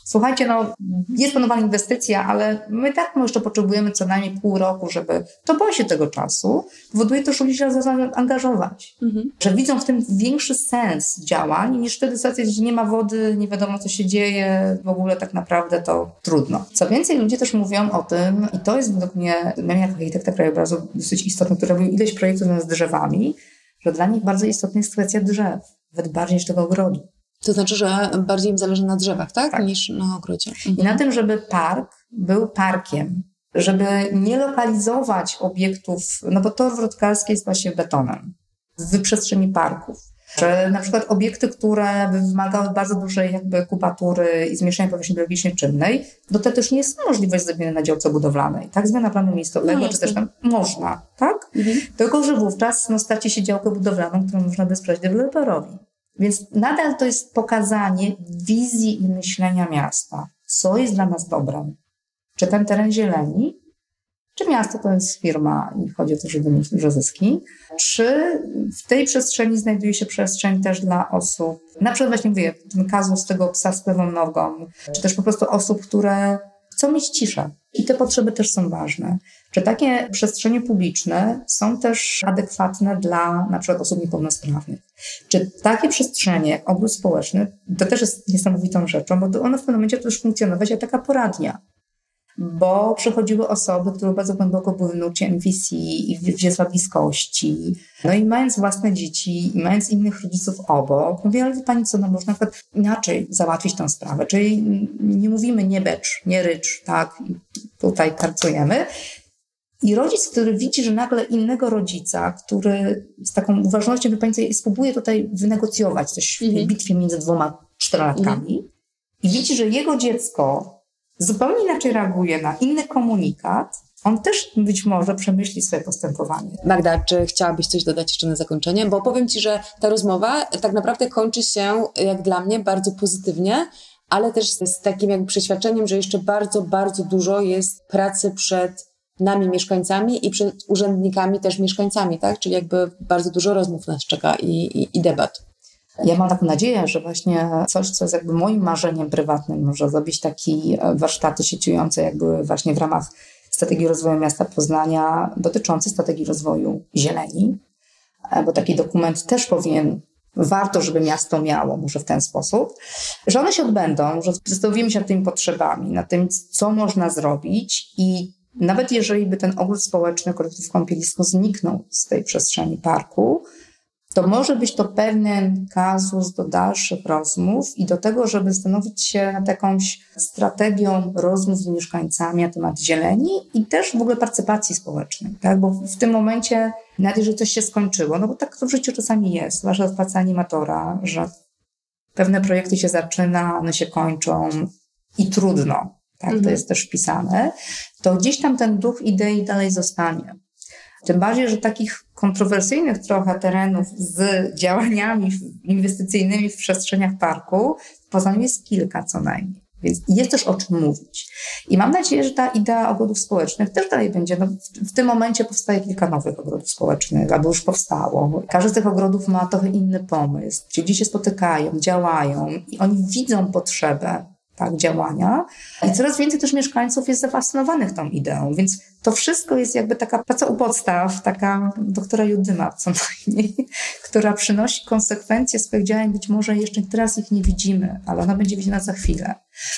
Słuchajcie, no jest planowana inwestycja, ale my tak jeszcze potrzebujemy co najmniej pół roku, żeby to boi się tego czasu, powoduje to, że ludzie się zaangażować. Mhm. Że widzą w tym większy sens działań niż wtedy sytuacja, gdzie nie ma wody, nie wiadomo co się dzieje, w ogóle tak naprawdę to trudno. Co więcej, ludzie też mówią o tym, i to jest według mnie, dla mnie jako architekta krajobrazu dosyć istotne, który robił ileś projektów z drzewami, że dla nich bardzo istotna jest kwestia drzew, nawet bardziej niż tego ogrodu. To znaczy, że bardziej im zależy na drzewach, tak? tak. Niż na ogrodzie. Mhm. I na tym, żeby park był parkiem, żeby nie lokalizować obiektów, no bo tor wrotkarski jest właśnie betonem w przestrzeni parków. Czy na przykład obiekty, które by wymagały bardzo dużej jakby kubatury i zmniejszenia powierzchni biologicznie czynnej, to to też nie jest możliwość zrobienia na działce budowlanej, tak? Zmiana planu miejscowego, no, czy też tam można, tak? Mhm. Tylko, że wówczas no, straci się działkę budowlaną, którą można by sprzedać deweloperowi. Więc nadal to jest pokazanie wizji i myślenia miasta. Co jest dla nas dobrem? Czy ten teren zieleni, czy miasto to jest firma i chodzi o to, żeby mieć duże zyski? Czy w tej przestrzeni znajduje się przestrzeń też dla osób, na przykład właśnie mówię, ten kazus tego psa z lewą nogą, czy też po prostu osób, które chcą mieć ciszę. I te potrzeby też są ważne. Czy takie przestrzenie publiczne są też adekwatne dla na przykład osób niepełnosprawnych? Czy takie przestrzenie jak ogród społeczny, to też jest niesamowitą rzeczą, bo one w pewnym momencie też funkcjonować jak taka poradnia bo przychodziły osoby, które bardzo głęboko były w nurcie MVC i w dziecka bliskości. No i mając własne dzieci i mając innych rodziców obok, mówię, ale wie Pani co, no można inaczej załatwić tę sprawę. Czyli nie mówimy nie becz, nie rycz, tak, tutaj karcujemy. I rodzic, który widzi, że nagle innego rodzica, który z taką uważnością, wie Pani co, spróbuje tutaj wynegocjować coś w mhm. bitwie między dwoma czterolatkami mhm. i widzi, że jego dziecko zupełnie inaczej reaguje na inny komunikat, on też być może przemyśli swoje postępowanie. Magda, czy chciałabyś coś dodać jeszcze na zakończenie? Bo powiem Ci, że ta rozmowa tak naprawdę kończy się, jak dla mnie, bardzo pozytywnie, ale też z takim jakby przeświadczeniem, że jeszcze bardzo, bardzo dużo jest pracy przed nami mieszkańcami i przed urzędnikami też mieszkańcami, tak? Czyli jakby bardzo dużo rozmów nas czeka i, i, i debat. Ja mam taką nadzieję, że właśnie coś, co jest jakby moim marzeniem prywatnym, może zrobić taki e, warsztaty sieciujące, jak były właśnie w ramach strategii rozwoju miasta Poznania, dotyczące strategii rozwoju zieleni, e, bo taki dokument też powinien warto, żeby miasto miało, może w ten sposób, że one się odbędą, że zastanowimy się nad tymi potrzebami, nad tym, co można zrobić i nawet jeżeli by ten ogród społeczny, kolektyw kąpielisko zniknął z tej przestrzeni parku, to może być to pewien kazus do dalszych rozmów i do tego, żeby zastanowić się nad jakąś strategią rozmów z mieszkańcami na temat zieleni i też w ogóle partycypacji społecznej, tak? Bo w tym momencie, nawet jeżeli coś się skończyło, no bo tak to w życiu czasami jest, zwłaszcza w pracy animatora, że pewne projekty się zaczyna, one się kończą i trudno, tak? Mhm. To jest też wpisane, to gdzieś tam ten duch idei dalej zostanie. Tym bardziej, że takich kontrowersyjnych trochę terenów z działaniami inwestycyjnymi w przestrzeniach parku w Poznaniu jest kilka co najmniej. Więc jest też o czym mówić. I mam nadzieję, że ta idea ogrodów społecznych też dalej będzie. No, w, w, tym momencie powstaje kilka nowych ogrodów społecznych, albo już powstało. Każdy z tych ogrodów ma trochę inny pomysł. Ci ludzie się spotykają, działają i oni widzą potrzebę tak, działania. I coraz więcej też mieszkańców jest zafascynowanych tą ideą, więc to wszystko jest jakby taka praca u podstaw, taka doktora Judyma co [laughs] najmniej, która przynosi konsekwencje swoich działań. Być może jeszcze teraz ich nie widzimy, ale ona będzie widziana za chwilę.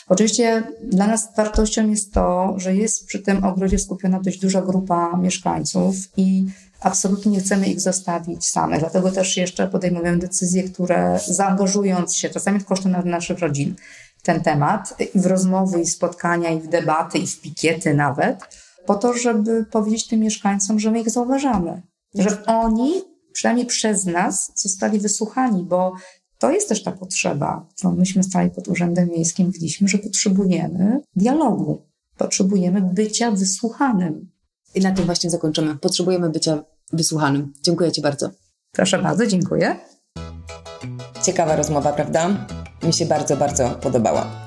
Oczywiście dla nas wartością jest to, że jest przy tym ogrodzie skupiona dość duża grupa mieszkańców i absolutnie nie chcemy ich zostawić samych. Dlatego też jeszcze podejmujemy decyzje, które zaangażując się, czasami kosztem naszych rodzin, ten temat i w rozmowy, i w spotkania, i w debaty, i w pikiety nawet, po to, żeby powiedzieć tym mieszkańcom, że my ich zauważamy, że oni, przynajmniej przez nas, zostali wysłuchani, bo to jest też ta potrzeba, którą myśmy stali pod Urzędem Miejskim, widzieliśmy, że potrzebujemy dialogu, potrzebujemy bycia wysłuchanym. I na tym właśnie zakończymy. Potrzebujemy bycia wysłuchanym. Dziękuję Ci bardzo. Proszę bardzo, dziękuję. Ciekawa rozmowa, prawda? Mi się bardzo, bardzo podobała.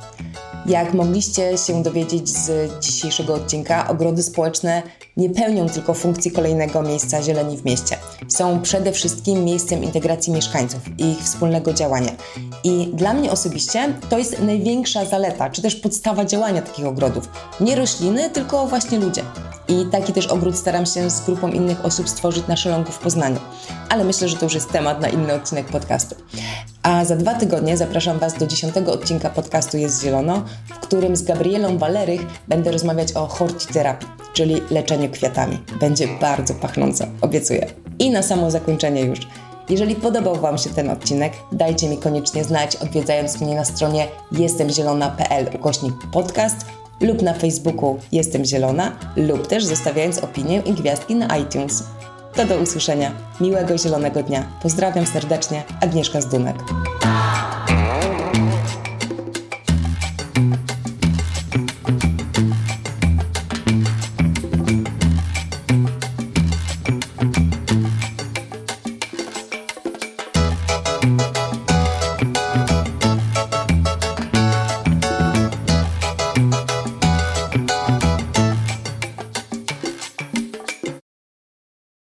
Jak mogliście się dowiedzieć z dzisiejszego odcinka, ogrody społeczne nie pełnią tylko funkcji kolejnego miejsca zieleni w mieście. Są przede wszystkim miejscem integracji mieszkańców i ich wspólnego działania. I dla mnie osobiście to jest największa zaleta, czy też podstawa działania takich ogrodów. Nie rośliny, tylko właśnie ludzie. I taki też ogród staram się z grupą innych osób stworzyć na Szelongu w Poznaniu. Ale myślę, że to już jest temat na inny odcinek podcastu. A za dwa tygodnie zapraszam Was do dziesiątego odcinka podcastu Jest Zielono, w którym z Gabrielą Walerych będę rozmawiać o hortiterapii, czyli leczeniu kwiatami. Będzie bardzo pachnąco, obiecuję. I na samo zakończenie już. Jeżeli podobał Wam się ten odcinek, dajcie mi koniecznie znać, odwiedzając mnie na stronie jestemzielona.pl ukośnik podcast lub na Facebooku Jestem Zielona lub też zostawiając opinię i gwiazdki na iTunes. To do usłyszenia. Miłego zielonego dnia. Pozdrawiam serdecznie, Agnieszka Zdunek.